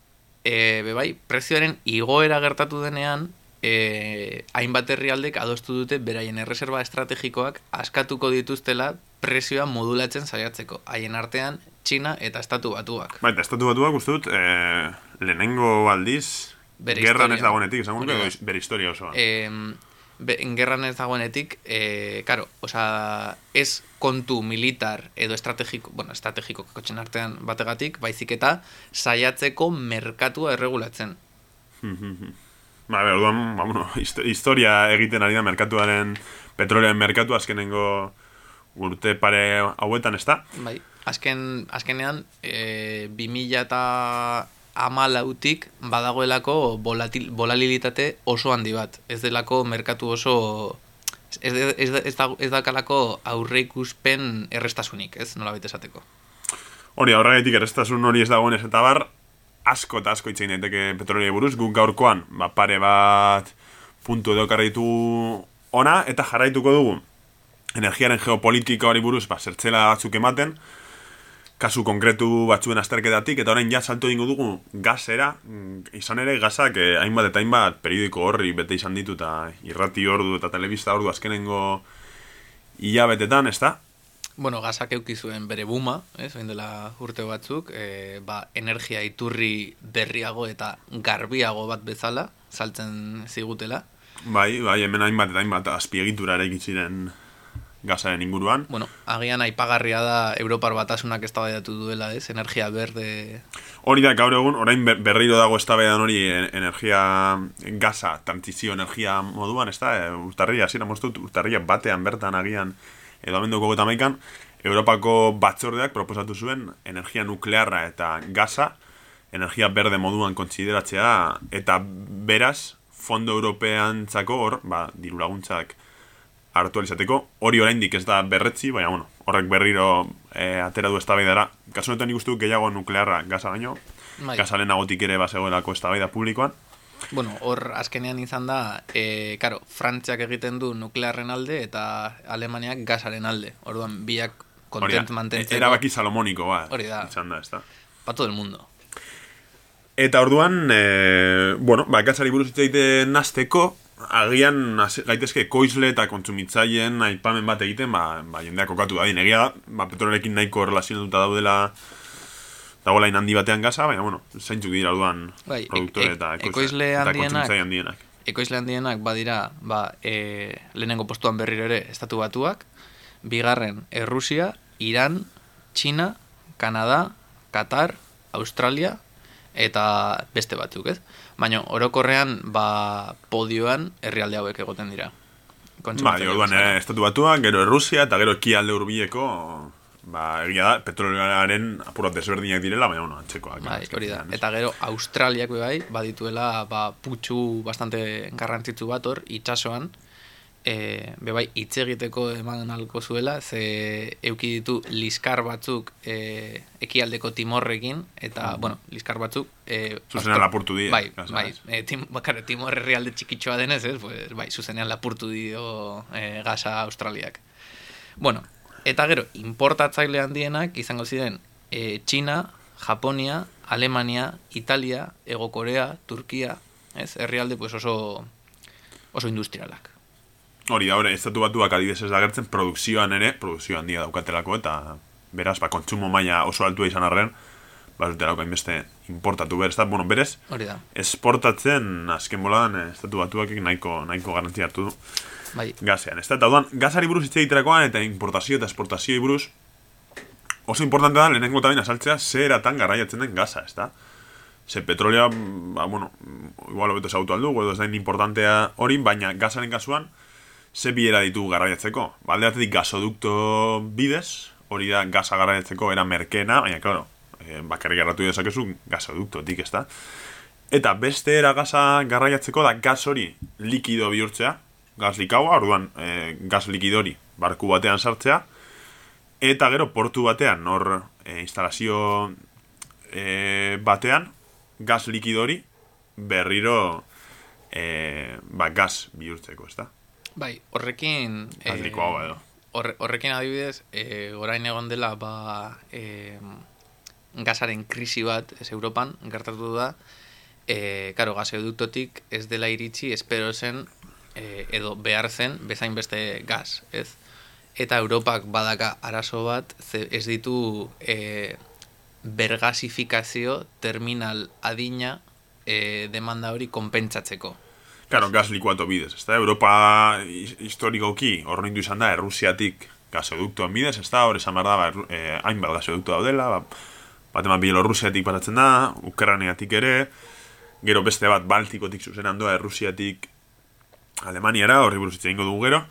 e, bebai, prezioaren igoera gertatu denean, e, hainbat herrialdek adostu dute beraien erreserba estrategikoak askatuko dituztela prezioa modulatzen saiatzeko. Haien artean, Txina eta Estatu Batuak. Bai, eta estatu batuak uste dut, e, lehenengo aldiz, Bere gerran ez historia. dagoenetik, esango bere historia osoa. E, gerran ez dagoenetik, e, karo, oza, ez kontu militar edo estrategiko, bueno, estrategiko kotxen artean bategatik, baizik eta saiatzeko merkatua erregulatzen. Ba, be, orduan, ba, bueno, histo- historia egiten ari da merkatuaren, petrolioen merkatu azkenengo urte pare hauetan, ez da? Bai, azken, azkenean, e, 2000 eta amalautik badagoelako volatil, volalilitate oso handi bat. Ez delako merkatu oso... Ez, ez, ez, ez, da, ez dakalako aurreikuspen errestasunik, ez nola esateko. Hori, horregatik errestasun hori ez dagoenez eta bar, asko eta asko itzein daiteke petroliei buruz, guk gaurkoan, ba, pare bat puntu edo karritu ona, eta jarraituko dugu energiaren geopolitika hori buruz, ba, zertzela batzuk ematen, kasu konkretu batzuen azterketatik, eta orain ja salto dingo dugu gazera, mm, izan ere gazak eh, hainbat eta hainbat periodiko horri bete izan ditu, eta irrati ordu eta telebista ordu azkenengo hilabetetan, ez da? Bueno, gazak euki zuen bere buma, ez, oin dela urte batzuk, e, ba, energia iturri berriago eta garbiago bat bezala, saltzen zigutela. Bai, bai, hemen hainbat eta hainbat azpiegitura ere gazaren inguruan. Bueno, agian aipagarria da Europar batasunak eztabaidatu duela, ez, energia berde. Hori da, gaur egun, orain ber- berriro dago eztabaidan hori e- energia gaza, trantzizio energia moduan, ez da, e, urtarria, zira moztut, urtarria batean bertan agian, edo amendoko gota maikan, Europako batzordeak proposatu zuen energia nuklearra eta gaza, energia berde moduan kontsideratzea, eta beraz, fondo european txako hor, ba, diru laguntzak hartu alizateko, hori oraindik ez da berretzi, baina bueno, horrek berriro e, atera du eztabaidara. Kasu honetan nik uste dut gehiago nuklearra gaza baino, Bai. gaza lehenagotik ere bazegoelako eztabaida publikoan. Bueno, hor azkenean izan da, e, karo, Frantziak egiten du nuklearren alde eta Alemaniak gasaren alde. Orduan, biak kontent mantentzeko. erabaki salomoniko bat. Hori da. Izan da, ez da. Pa todo el mundo. Eta orduan, e, bueno, ba, gazari buruz hitz egiten nasteko, agian gaitezke koizle eta kontsumitzaileen aipamen bat egiten, ba, ba jendeak kokatu da. Egia da, ba, petrolerekin nahiko relazionatuta daudela dagoela handi batean gaza, baina, bueno, zeintzuk dira orduan Bai, produktore ek- eta ek- ekoizle- eta kontsumitzaile handienak. Ekoizle handienak badira, ba, e, lehenengo postuan berriro ere estatu batuak, bigarren Errusia, Iran, Txina, Kanada, Qatar, Australia, eta beste batzuk, ez? Baina orokorrean, ba, podioan herrialde hauek egoten dira. Ba, orduan, eh, estatu batuak, gero Errusia eta gero ekialde hurbileko ba, egia da, petrolearen apurat desberdinak direla, baina, bueno, antzekoak. Bai, azken hori da. Eta gero Australiak bai, badituela ba, putxu bastante garrantzitsu bat hor, itxasoan, e, be bai, hitz egiteko eman alko zuela, ze euki ditu liskar batzuk e, ekialdeko timorrekin, eta, bueno, liskar batzuk... E, Zuzenean lapurtu die, Bai, gasa, bai, e, tim, bakara, timor herrialde txikitxoa denez, ez? Pues, bai, zuzenean lapurtu dio e, gasa Australiak. Bueno, eta gero, importatzaile handienak izango ziren e, Txina, Japonia, Alemania, Italia, Ego Korea, Turkia, ez? Herrialde pues oso oso industrialak. Hori da, hori, estatu batuak adibidez ez da gertzen, produkzioan ere, produkzio handia daukatelako, eta beraz, ba, kontsumo maila oso altua izan arren, ba, zutelako hainbeste importatu behar, ez da, bueno, berez, Hori da. esportatzen, azken boladan, eh, estatu batuak nahiko, nahiko garantzia hartu du Bai, gazean, ez da, eta gazari buruz hitz egiterakoan, eta importazio eta esportazioi buruz, oso importante da, lehenengo eta azaltzea, ze eratan garraiatzen den gaza, ez da? Ze petrolea, ba, bueno, igual hobeto zautu aldu, edo ez da importantea hori, baina gazaren kasuan, ze biera ditu garraiatzeko. Balde batetik gasodukto bidez, hori da gaza garraiatzeko era merkena, baina, claro, eh, bakarrik garratu dezakezu gasoduktotik, ez da? Eta beste era gaza garraiatzeko da gaz hori likido bihurtzea, gaz likaua, orduan e, gaz likidori barku batean sartzea, eta gero portu batean, hor e, instalazio e, batean, gaz likidori berriro e, ba, gaz bihurtzeko, ez da? Bai, horrekin... Gaz likoa edo. Horre, horrekin adibidez, e, orain egon dela, ba, e, gazaren krisi bat, ez Europan, gertatu da, e, karo, gazeoduktotik ez dela iritsi, espero zen, e, edo behar zen, bezain beste gaz, ez? Eta Europak badaka arazo bat, ze ez ditu e, bergasifikazio terminal adina e, demanda hori konpentsatzeko. Claro, gaz likuato bidez, ez da? Europa historikoki horrendu izan da, Errusiatik gazeoduktoan bidez, ez da? Hor esan behar da, ba, eh, hainbat gazeodukto daudela, ba, bat eman Bielorrusiatik paratzen da, Ukraniatik ere, gero beste bat Baltikotik zuzenan doa, Errusiatik Alemaniara, horri buruz ingo dugu gero,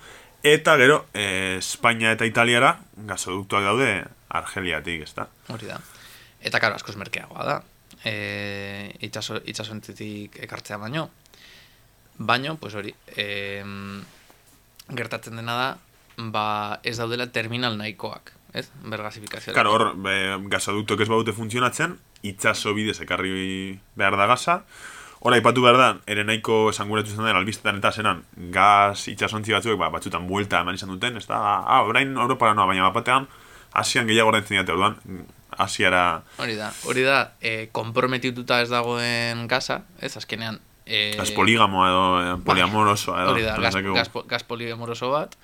eta gero, eh, Espainia eta Italiara gazeoduktoak daude Argeliatik, ez da? Hori da. Eta, karo, askoz merkeagoa da. E, itxaso, itxasontetik ekartzea baino. Baino, pues hori, e, gertatzen dena da, ba, ez daudela terminal nahikoak, ez? Bergasifikazioa. Claro, hor, be, gasoduktok ez baute funtzionatzen, itxaso bidez ekarri behar da gaza, Hora, ipatu behar da, ere nahiko esanguratu izan den, albistetan eta zenan, gaz itxasontzi batzuek, ba, batzutan buelta eman izan duten, ez da, ah, orain Europara noa, baina batean, Asian gehiago oraintzen diate, orduan, Asiara... Hori da, hori da, e, komprometituta ez dagoen gaza, ez, azkenean... E, gaz poligamoa edo, e, poliamorosoa edo. Hori da, gaz, gaz, gaz poliamoroso bat,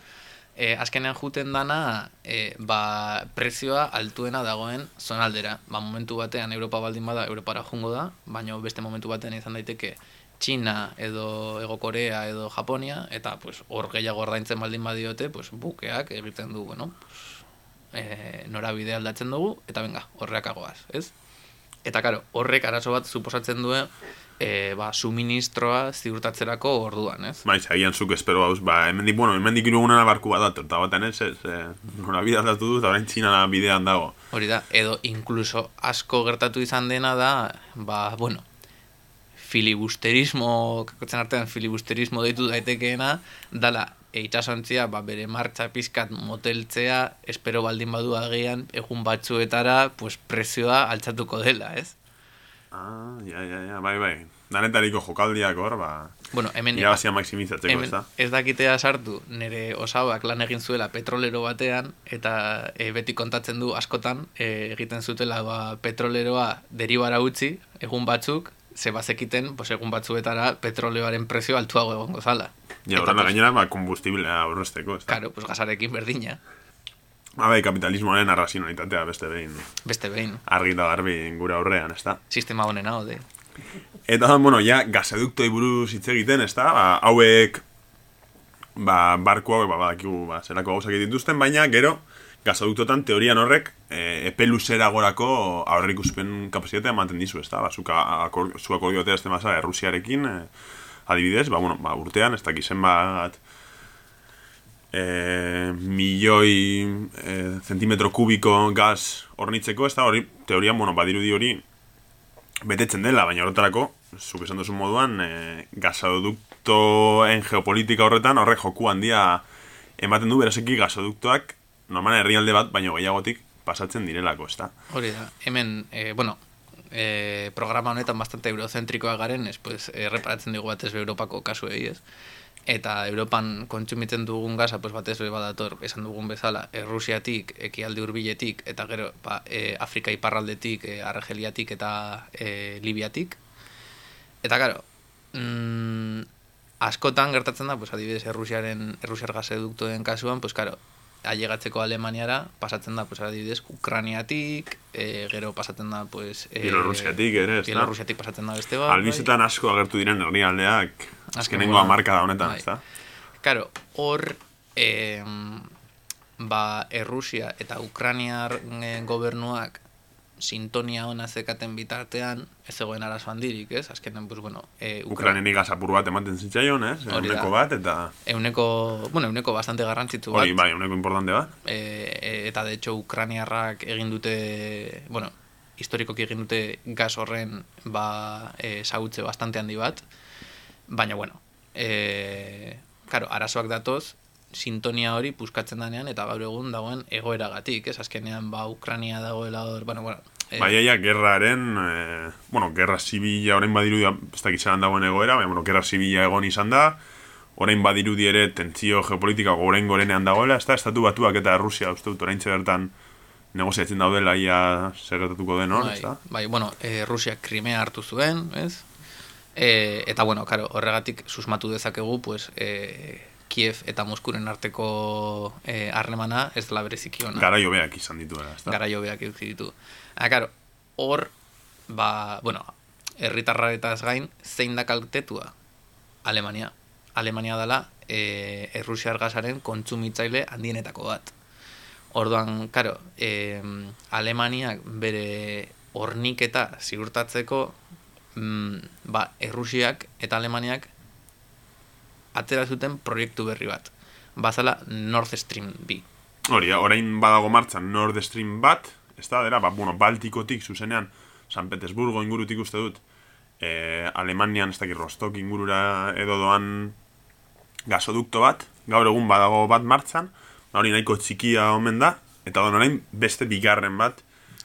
e, azkenean juten dana, e, ba, prezioa altuena dagoen zonaldera. Ba, momentu batean Europa baldin bada, Europara jungo da, baina beste momentu batean izan daiteke China edo Ego Korea edo Japonia, eta pues, hor gehiago ordaintzen baldin badiote, pues, bukeak egiten du, bueno, pues, e, norabide aldatzen dugu, eta venga, horreak agoaz, ez? Eta, karo, horrek arazo bat suposatzen duen e, ba, suministroa ziurtatzerako orduan, ez? Baiz, agian zuk espero hauz, ba, hemendik, bueno, hemendik irugunan barku bat dator, eta batean ez, ez, e, nora bidea aldatu du, eta orain txina bidean dago. Hori da, edo inkluso asko gertatu izan dena da, ba, bueno, filibusterismo, kakotzen artean filibusterismo deitu daitekeena, dala, eitxasontzia, ba, bere martxa pizkat moteltzea, espero baldin badu agian, egun batzuetara, pues, prezioa altzatuko dela, ez? Ah, ja, ja, ja, bai, bai. Danetariko jokaldiak hor, ba... Bueno, hemen... Irabazia maksimizatzeko, hemen, ez da? Ez dakitea sartu, nire osabak lan egin zuela petrolero batean, eta e, beti kontatzen du askotan, e, egiten zutela ba, petroleroa deribara utzi, egun batzuk, ze bazekiten, pues, egun batzuetara petroleoaren prezio altuago egongo zala. Ja, horren gainera, ba, kombustiblea horrezteko, ez da? Claro, pues gasarekin berdina. Ba, bai, kapitalismoaren arrazionalitatea beste behin. Beste behin. Argi da garbi gure aurrean, ez da? Sistema honen hau, de. Eta, bueno, ja, gazeduktoi buruz hitz egiten, ez da? Ba, hauek, ba, barku hauek, ba, badakigu, ba, zerako gauzak dituzten, baina, gero, gazaduktotan teorian horrek, e, epe luzera gorako aurrik uspen kapasitatea manten dizu, ez da? Ba, zuka, akor, zu akordiotea ez temasa, Errusiarekin, e, adibidez, ba, bueno, ba, urtean, ez dakizen bat, e, milioi e, zentimetro kubiko gaz hornitzeko, ez da hori, teorian, bueno, badirudi hori betetzen dela, baina horretarako, zuk esan duzu moduan, e, gazaduktoen geopolitika horretan, horrek joku handia ematen du, berazeki gazaduktoak, normal herrialde bat, baina gehiagotik pasatzen direlako, ez da? Hori da, hemen, e, bueno, e, programa honetan bastante eurocentrikoa garen, ez, pues, e, reparatzen dugu batez Europako kasu ez? Eta Europan kontsumitzen dugun gaza pues batez be badator esan dugun bezala Errusiatik, ekialde hurbiletik eta gero ba, e, Afrika iparraldetik, e, Argeliatik eta e, Libiatik. Eta claro, mm, askotan gertatzen da, pues adibidez Errusiaren Errusiar gaseduktoen kasuan, pues claro, ailegatzeko Alemaniara pasatzen da pues adibidez Ukraniatik, e, gero pasatzen da pues e, Bielorrusiatik ere, ez. Bielorrusiatik pasatzen da beste bat. Albizetan bai. asko agertu diren herrialdeak Azkenengo marka da honetan, bai. ez da? Karo, hor, eh, ba, Errusia eta Ukraniar gobernuak sintonia ona zekaten bitartean, ez zegoen arazo handirik, ez? Azkenen, pues, bueno, e, Ukrainen igazapur bat ematen zitzaion, ez? Euneko bat, eta... euneko, bueno, euneko bastante garrantzitsu bat. Hori, bai, euneko importante bat. e, eta de hecho Ukraniarrak egin dute, bueno, historikoki egin dute gas horren ba, e, bastante handi bat, baina bueno, e, karo, arazoak datoz, sintonia hori puskatzen danean eta gaur egun dagoen egoeragatik, ez azkenean ba Ukrania dagoela hor, bueno, bueno, e, Bai, aia, gerraren, eh, bueno, gerra zibila orain badiru ez dakit zelan dagoen egoera, baina, bueno, gerra zibila egon izan da, orain badirudi ere tentzio geopolitika orain gorenean dagoela, ez da, estatu batuak eta Rusia, uste dut, orain bertan negoziatzen daudela ia zer gertatuko den hor, bai, ez da? bai, bueno, e, Rusia Crimea hartu zuen, ez? E, eta bueno, claro, horregatik susmatu dezakegu, pues, e, Kiev eta Moskuren arteko e, harremana ez dela bereziki ona. Gara jobeak izan dituela, ez da? Gara jobeak eduki ditu. Ah, claro, hor, ba, bueno, herritarraetaz gain, zein da kaltetua? Alemania. Alemania dela e, Errusiar gasaren kontsumitzaile handienetako bat. Orduan, karo, e, Alemaniak bere horniketa ziurtatzeko mm, ba, Errusiak eta Alemaniak atera zuten proiektu berri bat. Bazala Nord Stream B. Hori, da, orain badago martxan Nord Stream bat, ez da, dera, ba, bueno, Baltikotik zuzenean, San Petersburgo ingurutik uste dut, e, Alemanian, ez dakit, Rostok ingurura edo doan gasodukto bat, gaur egun badago bat martxan, ba, hori nahiko txikia omen da, eta orain beste bigarren bat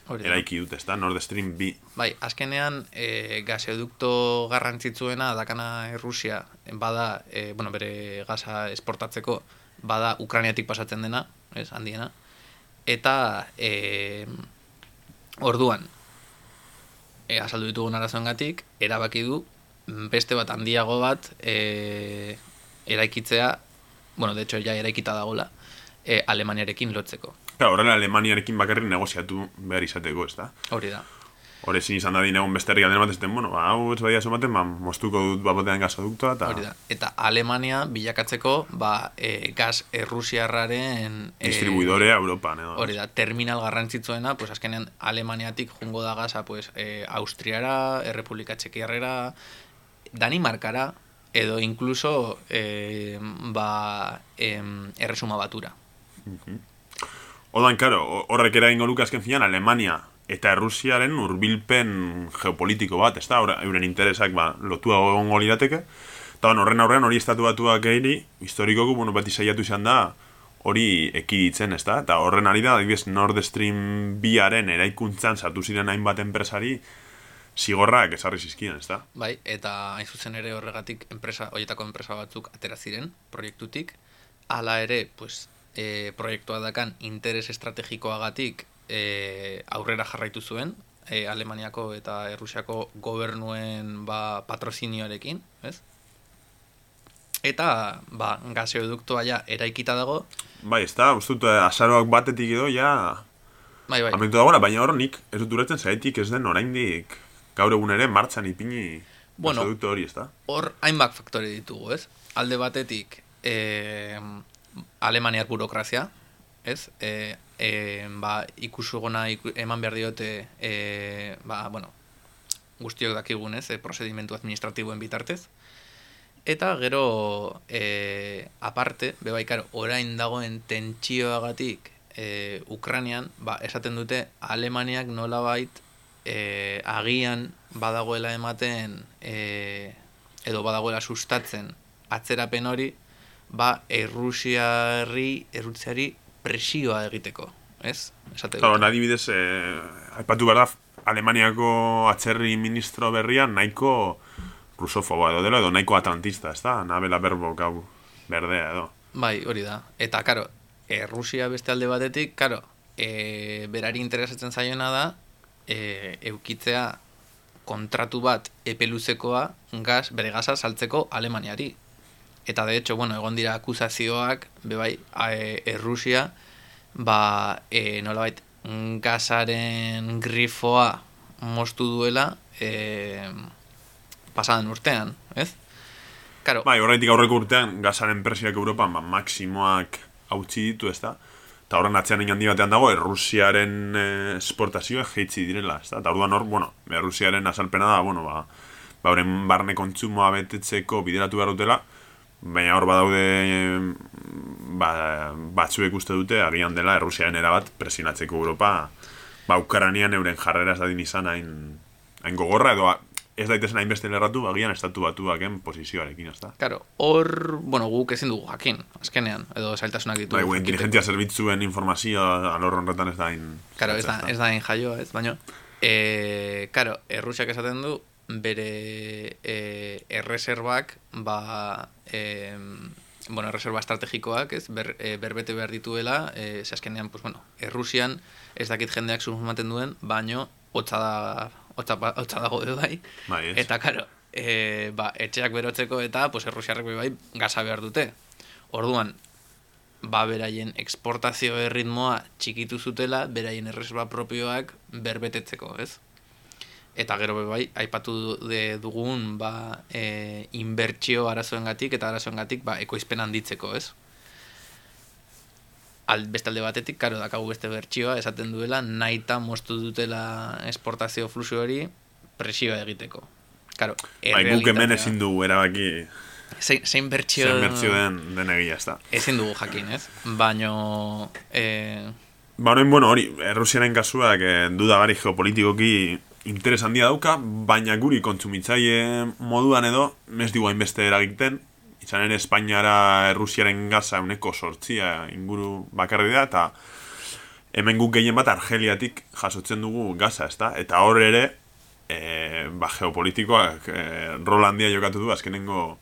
Hori eraiki dut, ez da, Nord Stream B. Bai, azkenean e, gaseodukto garrantzitsuena dakana Errusia bada, e, bueno, bere gaza esportatzeko bada Ukrainiatik pasatzen dena, ez, handiena. Eta e, orduan, e, azaldu ditugun arazoengatik erabaki du beste bat handiago bat e, eraikitzea, bueno, de hecho, ja eraikita dagola, e, Alemaniarekin lotzeko. Claro, horrela Alemaniarekin bakarrik negoziatu behar izateko, ez da. Hori da. Hore ezin izan dadin egon beste herrialden bat ezten, bueno, ba, hau ez badia somaten, ba, moztuko dut bapotean gasoduktoa, eta Hori da. Eta Alemania bilakatzeko ba, e, gas errusiarraren... e, distribuidorea Europan, edo. Hori da, terminal garrantzitsuena, pues azkenean Alemaniatik jungo da gaza pues, e, Austriara, Errepublika Txekiarrera, Danimarkara, edo incluso e, ba, em, erresuma batura. Odan, karo, horrek eragingo luke azken finan, Alemania eta Errusiaren hurbilpen geopolitiko bat, ez da, Hora- euren interesak ba, lotuago egongo lirateke, eta horren aurrean hori estatu batuak egiri, historikoku, bueno, bati saiatu izan da, hori ekiditzen, ez da, eta horren ari da, adibidez, Nord Stream biaren eraikuntzan sartu ziren hainbat enpresari, zigorrak esarri zizkien, ez da? Bai, eta hain zuzen ere horregatik enpresa, hoietako enpresa batzuk atera ziren proiektutik. Hala ere, pues, e, proiektua dakan interes estrategikoagatik e, aurrera jarraitu zuen, e, Alemaniako eta Errusiako gobernuen ba, patrozinioarekin, ez? Eta, ba, gaseoduktoa ja eraikita dago, Bai, ez da, eh, azaroak batetik edo, ja, bai, bai, Amitu dagoela, baina hor nik ez dut uretzen zaitik ez den oraindik gaur egun ere martxan ipini Bueno. hori, ez da? hor hainbat faktore ditugu, ez? Alde batetik, e, Alemaniar burokrazia, ez? E, e, ba, ikusugona iku, eman behar diote, e, ba, bueno, guztiok dakigun, ez? E, prozedimentu administratiboen bitartez. Eta gero, e, aparte, bebai, karo, orain dagoen tentsioagatik e, Ukranian, ba, esaten dute Alemaniak nolabait e, agian badagoela ematen e, edo badagoela sustatzen atzerapen hori ba Errusiarri errutzeari presioa egiteko, ez? Esate Claro, adibidez, eh, aipatu behar da, Alemaniako atzerri ministro berrian nahiko rusofoba edo dela, edo nahiko atlantista, ez da? Nabela berbok hau berdea edo. Bai, hori da. Eta, karo, Errusia beste alde batetik, karo, e, berari interesatzen zaiona da, e, eukitzea kontratu bat epeluzekoa gaz, bere gaza saltzeko Alemaniari. Eta, de hecho, bueno, egon dira akusazioak, bebai, e, Errusia, ba, e, nolabait, gazaren grifoa mostu duela e, pasaden urtean, ez? Karo, Bai, horretik aurreko urtean, gazaren presiak Europan, ba, maksimoak hautsi ditu, ez da? eta horren atzean handi batean dago, Errusiaren eh, esportazioa jeitzi direla, ez da? Eta orduan hor, bueno, Errusiaren asalpena da, bueno, ba, ba barne kontsumoa betetzeko bideratu behar dutela, baina hor badaude ba, batzuek uste dute, agian dela, Errusiaren erabat presinatzeko Europa, ba, Ukranian euren jarrera ez dadin izan hain, hain gogorra, edo ez daitezen hainbeste lerratu, agian estatu batuaken posizioarekin, ez da? Claro, hor, bueno, guk ezin dugu jakin, azkenean, edo zailtasunak ditu. Bai, guen, inteligentzia zerbitzuen informazioa alor horretan ez da hain... Claro, ez da, ez da hain jaioa, ez, baina, e, claro, Errusiak esaten du, bere e, erreserbak, ba, e, bueno, erreserba estrategikoak, ez, ber, e, berbete behar dituela, e, azkenean, pues, bueno, Errusian ez dakit jendeak sumaten duen, baino, hotza da hotza dago edo bai. bai eta karo, e, ba, etxeak berotzeko eta pues, errusiarrek bai gaza behar dute. Orduan, ba, beraien eksportazio erritmoa txikitu zutela, beraien erreserba propioak berbetetzeko, ez? Eta gero bai, aipatu de dugun ba, e, inbertsio arazoengatik eta arazoengatik ba, ekoizpen handitzeko, ez? al, beste alde batetik, karo, dakagu beste bertxioa, esaten duela, naita moztu dutela esportazio flusio hori presioa egiteko. Karo, bai, guk hemen ezin dugu erabaki zein, zein bertxio... Zein bertxio den, den egia, ez da. Ezin dugu jakin, ez? Baino... Eh... Ba, bueno, hori, Errusiaren kasuak eh, dudagari geopolitikoki interes handia dauka, baina guri kontsumitzaile moduan edo, mes digu hainbeste eragikten, izan ere Espainiara Errusiaren gaza uneko sortzia inguru bakarri da, eta hemen guk gehien bat Argeliatik jasotzen dugu gaza, ezta? Eta hor ere, e, ba, geopolitikoak e, rol handia jokatu du azkenengo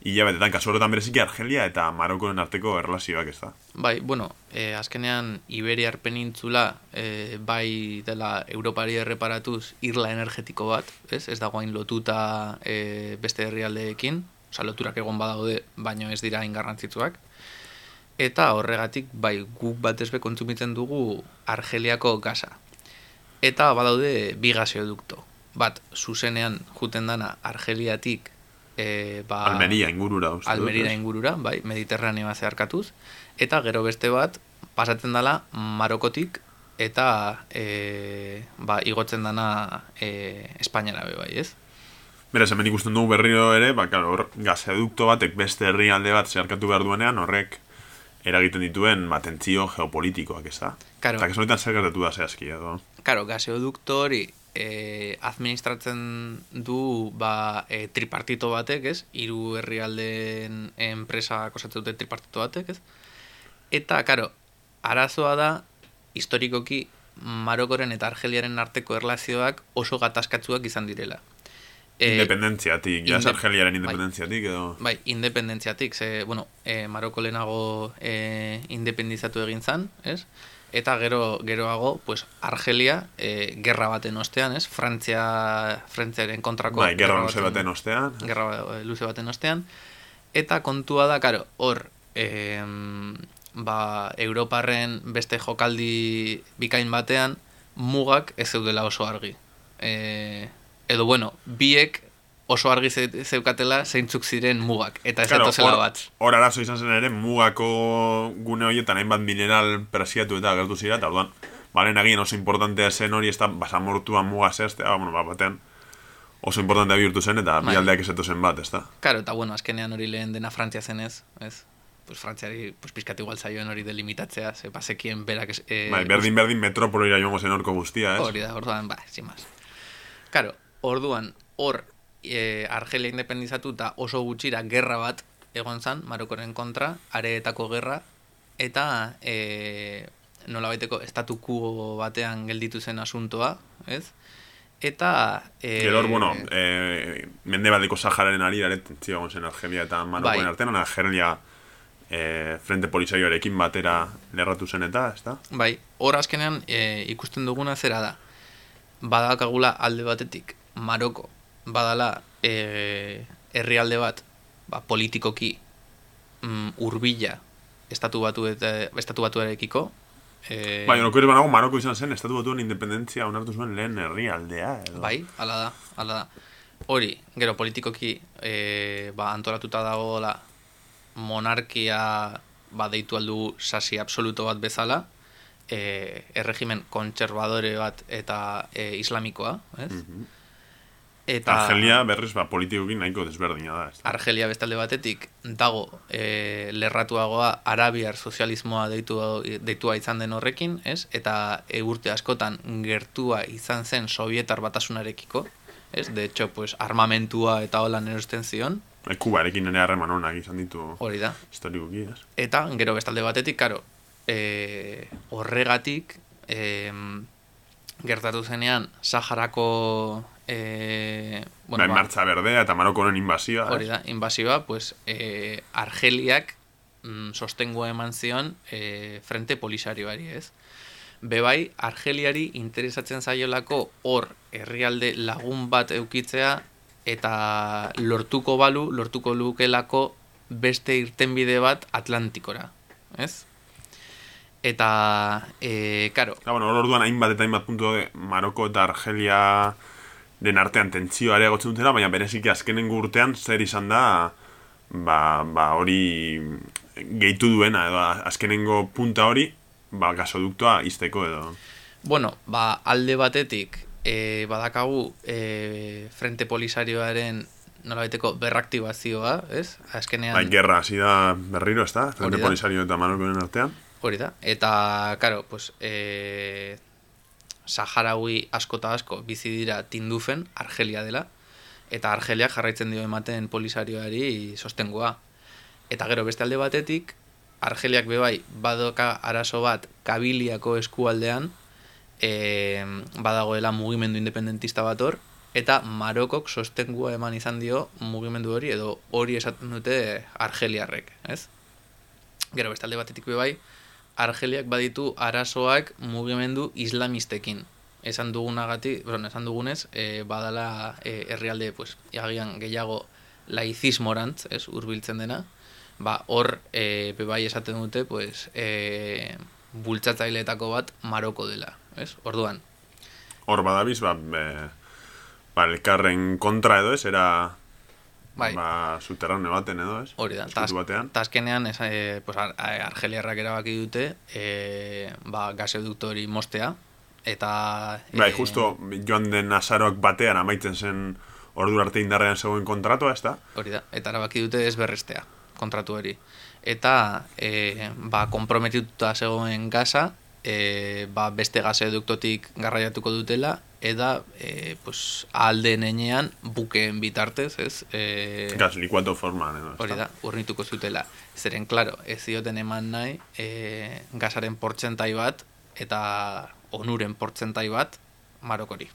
hilabetetan, kasu horretan bereziki Argelia eta Marokoen arteko erlazioak, ez da? Bai, bueno, e, azkenean Iberiar penintzula e, bai dela Europari erreparatuz irla energetiko bat, ez? Ez dagoain lotuta e, beste herrialdeekin, oza, loturak egon badaude, baino ez dira ingarrantzitsuak. Eta horregatik, bai, guk bat ezbe kontsumitzen dugu Argeliako gaza. Eta badaude bi gaseodukto. Bat, zuzenean juten dana Argeliatik e, ba, Almeria ingurura. Almeria ingurura, bai, mediterraneoa zeharkatuz. Eta gero beste bat, pasatzen dela Marokotik eta e, ba, igotzen dana e, Espainiara be bai, ez? Beraz, hemen ikusten dugu berriro ere, ba, claro, hor, gazeadukto batek beste herrialde bat zeharkatu behar duenean, horrek eragiten dituen matentzio geopolitikoak, ez da? Karo. Eta kesonetan zer gertatu da zehazki, edo? Karo, gazeodukto hori eh, administratzen du ba, eh, tripartito batek, ez? Hiru herrialdeen enpresa kosatzen dute tripartito batek, ez? Eta, karo, arazoa da, historikoki, Marokoren eta Argeliaren arteko erlazioak oso gatazkatzuak izan direla. Eh, independentziatik, ja, Argeliaren bai. independentziatik edo... Bai, independentziatik, ze, bueno, e, Maroko lehenago e, independizatu egin zan, ez? Eta gero, geroago, pues, Argelia, e, gerra baten ostean, ez? Frantzia, Frantziaren kontrako... Bai, gerra, luze baten ostean. Gerra luze baten ostean. Eta kontua da, karo, hor, e, ba, Europarren beste jokaldi bikain batean, mugak ez zeudela oso argi. Eh, edo bueno, biek oso argi zeukatela zeintzuk ziren mugak, eta ez claro, zela bat. Hor arazo izan zen ere, mugako gune horietan hainbat mineral presiatu eta gertu zira, eta orduan, balen agien oso importantea zen hori, ez da basamortua muga zehaztea, ba, bueno, ba, batean, oso importantea bihurtu zen, eta bai. bi aldeak esetu zen bat, ez da? Karo, eta bueno, azkenean hori lehen dena Frantzia zen ez, ez? Pues Frantziari, pues pizkat igual zaioen hori delimitatzea, ze pasekien berak... Eh, bai, berdin, berdin metropolira joango zen orko guztia, ez? Hori da, orduan, ba, sin más. Karo, Orduan, hor e, Argelia independizatu eta oso gutxira gerra bat egon zan, Marokoren kontra, areetako gerra, eta e, nola baiteko estatuku batean gelditu zen asuntoa, ez? Eta... E, Gero, bueno, e, mende bateko Sahararen ari daretzen egon zen Argelia eta Marokoren bai. artean, Argelia e, frente polisaioarekin batera lerratu zen eta, ez da? Bai, hor azkenean e, ikusten duguna zera da, badakagula alde batetik, Maroko badala e, herrialde bat ba, politikoki mm, urbila estatu batu eta estatu batuarekiko e, bai, no banago Maroko izan zen estatu batuen independentzia onartu zuen lehen herrialdea edo. bai, ala da, ala da hori, gero politikoki e, ba, antolatuta dago la monarkia ba, deitu aldu sasi absoluto bat bezala, e, erregimen kontserbadore bat eta e, islamikoa, ez? Mhm. Eta Argelia berriz ba, politikokin nahiko desberdina da. Ez da? Argelia bestalde batetik dago e, lerratuagoa arabiar sozialismoa deitu, deitua izan den horrekin, ez? Eta e, urte askotan gertua izan zen sovietar batasunarekiko, ez? De hecho, pues, armamentua eta holan erosten zion, E, Kubarekin ere harreman honak izan ditu hori da. historikoki, ez? Eta, gero bestalde batetik, karo, e, horregatik, e, gertatu zenean, Saharako... E, Bueno, bai, martxa berdea eta Marokoren invasioa. Hori da, invasioa, pues, e, Argeliak mm, sostengo eman zion e, frente polisarioari, ez? Bebai, Argeliari interesatzen zaiolako hor herrialde lagun bat eukitzea eta lortuko balu, lortuko lukelako beste irtenbide bat Atlantikora, ez? Eta, e, karo, Ja, bueno, orduan hainbat eta hainbat puntu Maroko eta Argelia den artean tentzioa areagotzen dutela, baina bereziki azkenengo urtean zer izan da ba, ba hori gehitu duena, edo azkenengo punta hori ba, gasoduktoa izteko edo. Bueno, ba, alde batetik e, badakagu e, Frente Polisarioaren nolabaiteko berraktibazioa, ez? Azkenean, Bai, gerra hasi da berriro, ez da? Frente. Polisario eta Marokoren artean. hori da. Eta, karo, pues, e, Saharaui asko eta asko bizi dira tindufen, Argelia dela, eta Argelia jarraitzen dio ematen polisarioari sostengoa. Eta gero beste alde batetik, Argeliak bebai badoka arazo bat kabiliako eskualdean, e, badagoela mugimendu independentista bat hor, eta Marokok sostengua eman izan dio mugimendu hori, edo hori esaten dute Argeliarrek, ez? Gero beste alde batetik bebai, Argeliak baditu arazoak mugimendu islamistekin. Esan dugunagatik, bueno, esan dugunez, e, badala e, herrialde, pues, agian gehiago laizismorantz, ez, hurbiltzen dena, ba, hor, e, bebai esaten dute, pues, e, bultzatzaileetako bat Maroko dela, ez? Orduan, Hor badabiz, ba, be, ba, elkarren kontra edo ez, era bai, ba, subterrane baten edo ez? hori da. Ezkutu batean. Ta azkenean, ez, e, pues, ar, argeliarrak erabaki dute, e, ba, gaseduktori mostea, eta... Bai, e, justo joan den azaroak batean amaitzen zen ordu arte indarrean zegoen kontratua, ez da? Hori da, eta erabaki dute ez berrestea, kontratu hori. Eta, e, ba, komprometituta zegoen gaza, e, ba, beste gaseduktotik garraiatuko dutela, eta, e, pues, alde nenean, bukeen bitartez, ez? E, Gas likuato forman edo, hori da, urnituko zutela. Zeren, klaro, ez zioten eman nahi, e, gazaren portzentai bat, eta onuren portzentai bat, Marokori.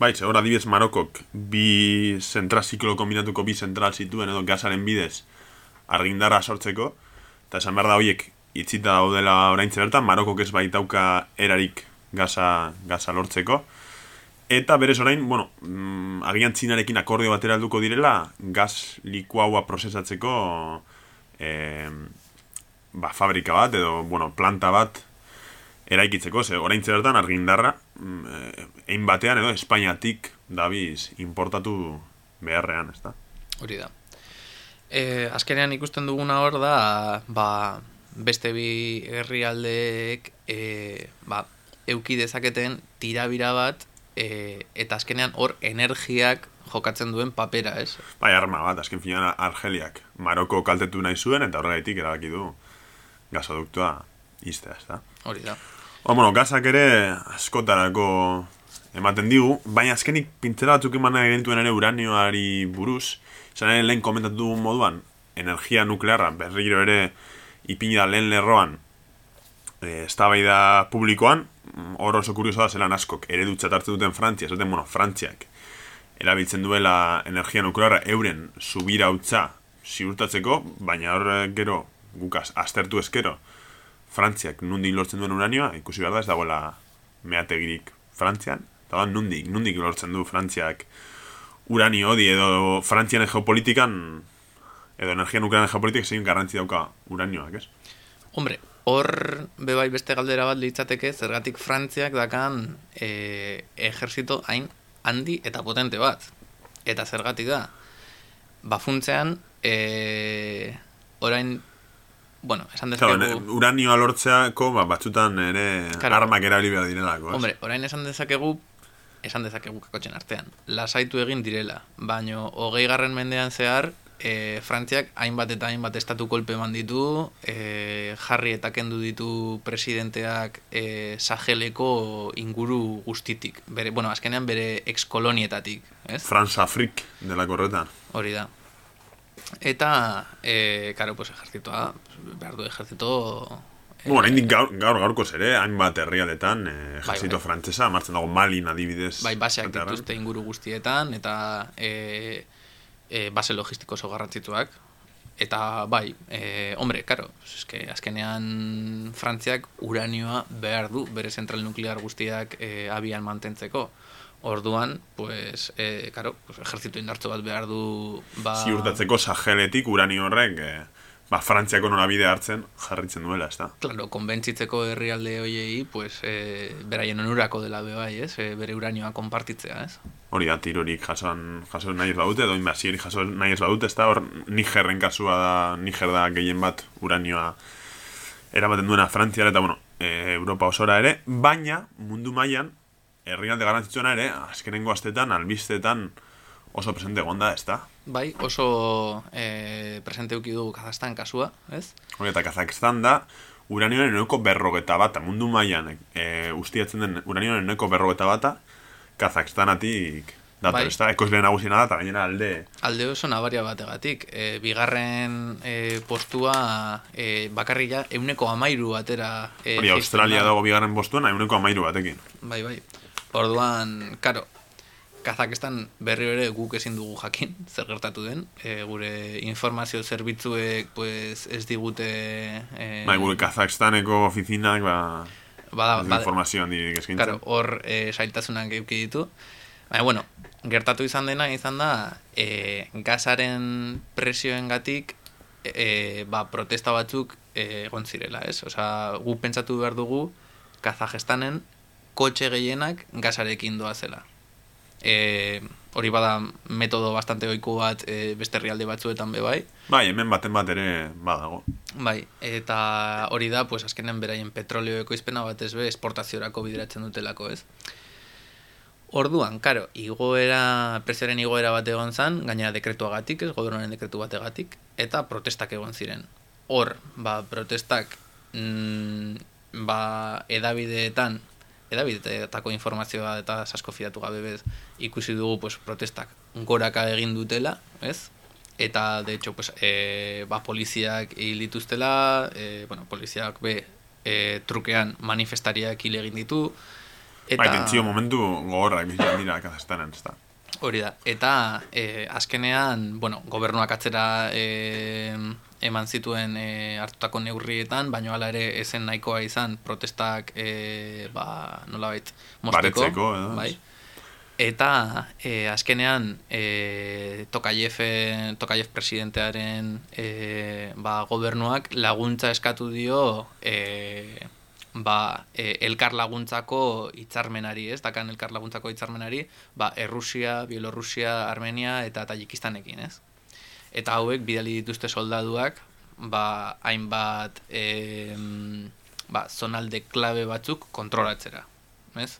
Bai, ze hor adibidez Marokok bi zentral ziklo kombinatuko bi zentral zituen edo gasaren bidez argindarra sortzeko, eta esan behar da horiek itzita daudela orain bertan, Marokok ez baitauka erarik gaza, gaza lortzeko, eta berez orain, bueno, mm, agian txinarekin akordio batera alduko direla, gaz likuaua prozesatzeko eh, ba, fabrika bat, edo, bueno, planta bat eraikitzeko, ze orain bertan argindarra, mm, eh, ein batean edo Espainiatik dabiz importatu beharrean, ez da? Hori da. E, azkenean ikusten duguna hor da, ba, beste bi herrialdeek e, ba, euki dezaketen tirabira bat e, eta azkenean hor energiak jokatzen duen papera, ez? Bai, arma bat, azken finean Argeliak Maroko kaltetu nahi zuen, eta horregaitik erabaki du gasoduktoa iztea, ez da? Hori da. Ba, bueno, gazak ere askotarako ematen digu, baina azkenik pintzela batzuk eman nahi genituen ere uranioari buruz, ere lehen komentatu moduan, energia nuklearra berriro ere ipini da lehen lerroan e, eztabaida publikoan, mm, hor oso kurioso da zelan askok eredutzat hartzen duten Frantzia, esaten, bueno, Frantziak erabiltzen duela energia nuklearra euren subira utza ziurtatzeko, baina hor eh, gero gukaz aztertu ezkero Frantziak nundik lortzen duen uranioa, ikusi behar da ez dagoela meategirik Frantzian, eta da nundik, nundik lortzen du Frantziak uranio hodi edo Frantzian geopolitikan edo energia nuklearen geopolitik zein garrantzi dauka uranioak, ez? Hombre, hor bebai beste galdera bat litzateke zergatik Frantziak dakan e, ejerzito hain handi eta potente bat. Eta zergatik da. Ba funtzean, e, orain bueno, esan Claro, dezakegu... ne- uranioa lortzeako ba, batzutan ere Claro. armak erabili behar direlako. ez? Hombre, orain esan dezakegu, esan dezakegu kakotxen artean. Lasaitu egin direla, baino hogei garren mendean zehar, e, Frantziak hainbat eta hainbat estatu kolpe eman ditu, e, jarri eta kendu ditu presidenteak e, saheleko inguru guztitik. Bere, bueno, azkenean bere exkolonietatik, ez? Franz Afrik dela korretan. Hori da. Eta, e, karo, pues ejertzitoa, behar du ejertzito... e, Bueno, oraindik gaur, gaur gaurkoz ere, hainbat herrialetan, eh, ejército bai. frantsesa, martzen dago Malin adibidez. bai, baseak dituzte inguru guztietan, eta e, e, base logistiko oso garrantzituak. Eta bai, e, hombre, karo, eske, azkenean Frantziak uranioa behar du bere zentral nuklear guztiak e, abian mantentzeko. Orduan, pues, e, karo, pues, ejertzito indartzo bat behar du... Ba, Ziurtatzeko sajeletik uranio horrek, eh, ba, Frantziako norabide hartzen jarritzen duela, ez da? Claro, konbentzitzeko herrialde hoiei, pues, e, beraien onurako dela be bai, ez? E, bere uranioa konpartitzea, ez? Hori da, tirorik jasoan, jaso nahi ez badute, edo inbazierik jaso nahi ez badute, ez da, hor Nigerren kasua da, Niger da gehien bat uranioa eramaten duena Frantziara eta, bueno, e, Europa osora ere, baina mundu mailan herrialde garrantzitsuena ere, azkenengo astetan, albistetan oso presente egon da, ez da? Bai, oso e, presente uki dugu Kazastan kasua, ez? Hori eta Kazakstan da, uranioaren euneko berrogeta bata, mundu mailan e, ustiatzen den uranioaren euneko berrogeta bata, Kazakstanatik dator, Bai. ez da? Ekoizle nagusiena da, eta gainera alde... Alde oso nabaria bategatik. E, bigarren e, postua e, bakarrila euneko amairu batera e, Hori, Australia da. dago bigarren postuan, euneko amairu batekin. Bai, bai. Orduan, karo, Kazakistan berri ere guk ezin dugu jakin, zer gertatu den. E, gure informazio zerbitzuek pues, ez digute... E, Bai, gure Kazakstaneko ofizinak, ba, bada, ez bada, informazio handirik eskaintzen. Claro, hor e, sailtasunak euki ditu. Baina, bueno, gertatu izan dena izan da, e, gazaren presioengatik e, ba, protesta batzuk egon zirela, ez? Osea, gu pentsatu behar dugu Kazajestanen kotxe gehienak gazarekin doa zela. E, hori bada metodo bastante oiku bat e, beste herrialde batzuetan be bai. Bai, hemen baten bat ere badago. Bai, eta hori da, pues azkenen beraien petroleo ekoizpena batez be esportaziorako bideratzen dutelako, ez? Orduan, karo, igoera, prezioaren igoera bat egon zan, gainera dekretuagatik, ez, gobernuaren dekretu bategatik, eta protestak egon ziren. Hor, ba, protestak, mm, ba, edabideetan, edabideetako informazioa eta sasko fidatu gabe bez, ikusi dugu, pues, protestak goraka egin dutela, ez? Eta, de hecho, pues, e, ba, poliziak hil dituztela, e, bueno, poliziak be, e, trukean manifestariak hil egin ditu, Bai, tentsio momentu gogorrak izan dira Kazakstanen, ez da. Hori da. Eta e, azkenean, bueno, gobernuak atzera e, eman zituen e, hartutako neurrietan, baino hala ere ezen nahikoa izan protestak e, ba, nolabait mosteko. Baretzeko, ez? Bai. Eta e, azkenean e, Tokayev, Tokayev presidentearen e, ba, gobernuak laguntza eskatu dio e, ba, e, elkar laguntzako hitzarmenari, ez? Dakan elkar laguntzako hitzarmenari, ba, Errusia, Bielorrusia, Armenia eta Tajikistanekin, ez? Eta hauek bidali dituzte soldaduak, ba, hainbat e, ba, zonalde klabe batzuk kontrolatzera, ez?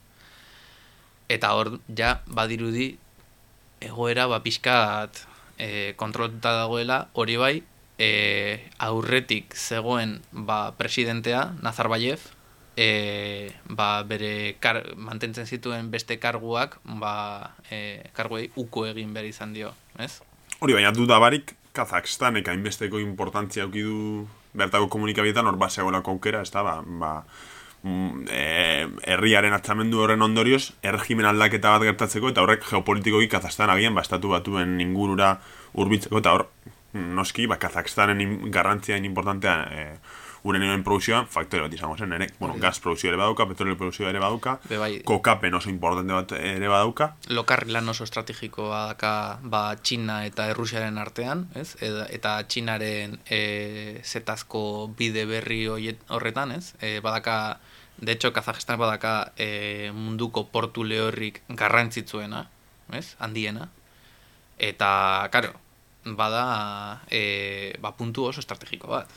Eta hor, ja, badirudi, egoera, ba, pixkat e, kontrolatuta dagoela, hori bai, e, aurretik zegoen ba, presidentea, Nazarbayev, e, ba, bere kar, mantentzen zituen beste karguak, ba, e, karguei uko egin behar izan dio, ez? Hori, baina duda barik, Kazakstanek hainbesteko importantzia aukidu bertako komunikabietan hor baseagolako aukera, ez da, ba, ba e, herriaren atzamendu horren ondorioz, erregimen aldaketa bat gertatzeko, eta horrek geopolitikoki Kazakstan agian, ba, estatu batuen ingurura hurbiltzeko, eta hor, noski, ba, Kazakstanen garrantzia in importantea e, uranioen produkzioan, faktore bat izango zen, ere, bueno, gas produkzio ere badauka, petrolio produkzio ere badauka, Be bai, kokapen oso importante bat ere badauka, lokarri lan oso estrategikoa daka ba, Txina eta Errusiaren artean, ez? Eta, eta Txinaren e, zetazko bide berri horretan, ez? E, badaka, de hecho, Kazajistan badaka e, munduko portu lehorrik garrantzitsuena, ez? Handiena. Eta, karo, bada e, ba, puntu oso estrategiko bat.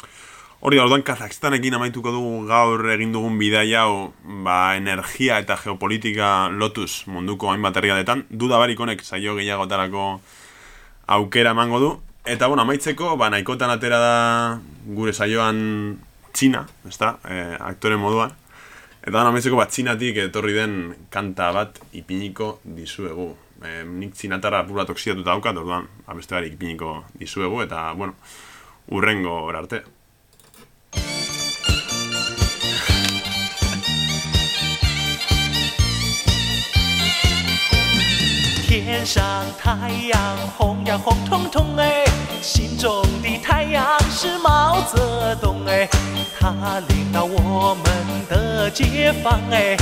Hori da, orduan Kazakstanekin amaituko dugu gaur egin dugun bidai hau ba, energia eta geopolitika lotuz munduko hainbat herrialdetan. Duda barik honek saio gehiagotarako aukera emango du. Eta, bueno, amaitzeko, ba, nahikotan atera da gure saioan Txina, ezta, e, aktore moduan. Eta, bueno, amaitzeko, ba, Txinatik etorri den kanta bat ipiniko dizuegu. E, nik Txinatara pura toksiatuta daukat, orduan, abeste barik ipiniko dizuegu, eta, bueno, urrengo arte. 天上太阳红呀红彤彤哎，心中的太阳是毛泽东哎，他领导我们的解放哎，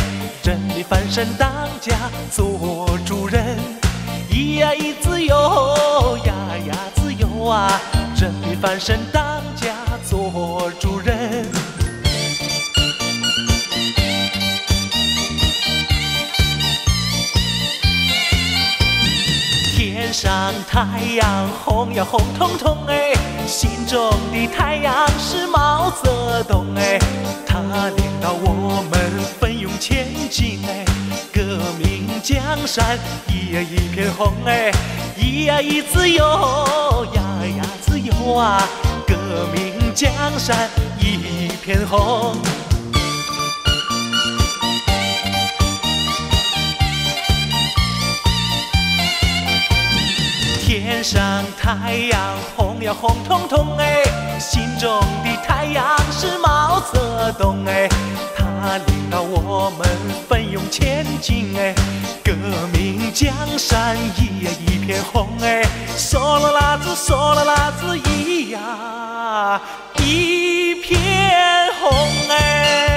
人民翻身当家做主人，咿呀咿自由呀呀自由啊，人民翻身当家做主人。天上太阳红呀红彤彤哎，心中的太阳是毛泽东哎，他领导我们奋勇前进哎，革命江山一呀一片红哎，一呀一自由呀呀自由啊，革命江山一片红。天上太阳红呀红彤彤哎，心中的太阳是毛泽东哎，他领导我们奋勇前进哎，革命江山一呀一片红哎，嗦啦啦子嗦啦啦子一呀一片红哎。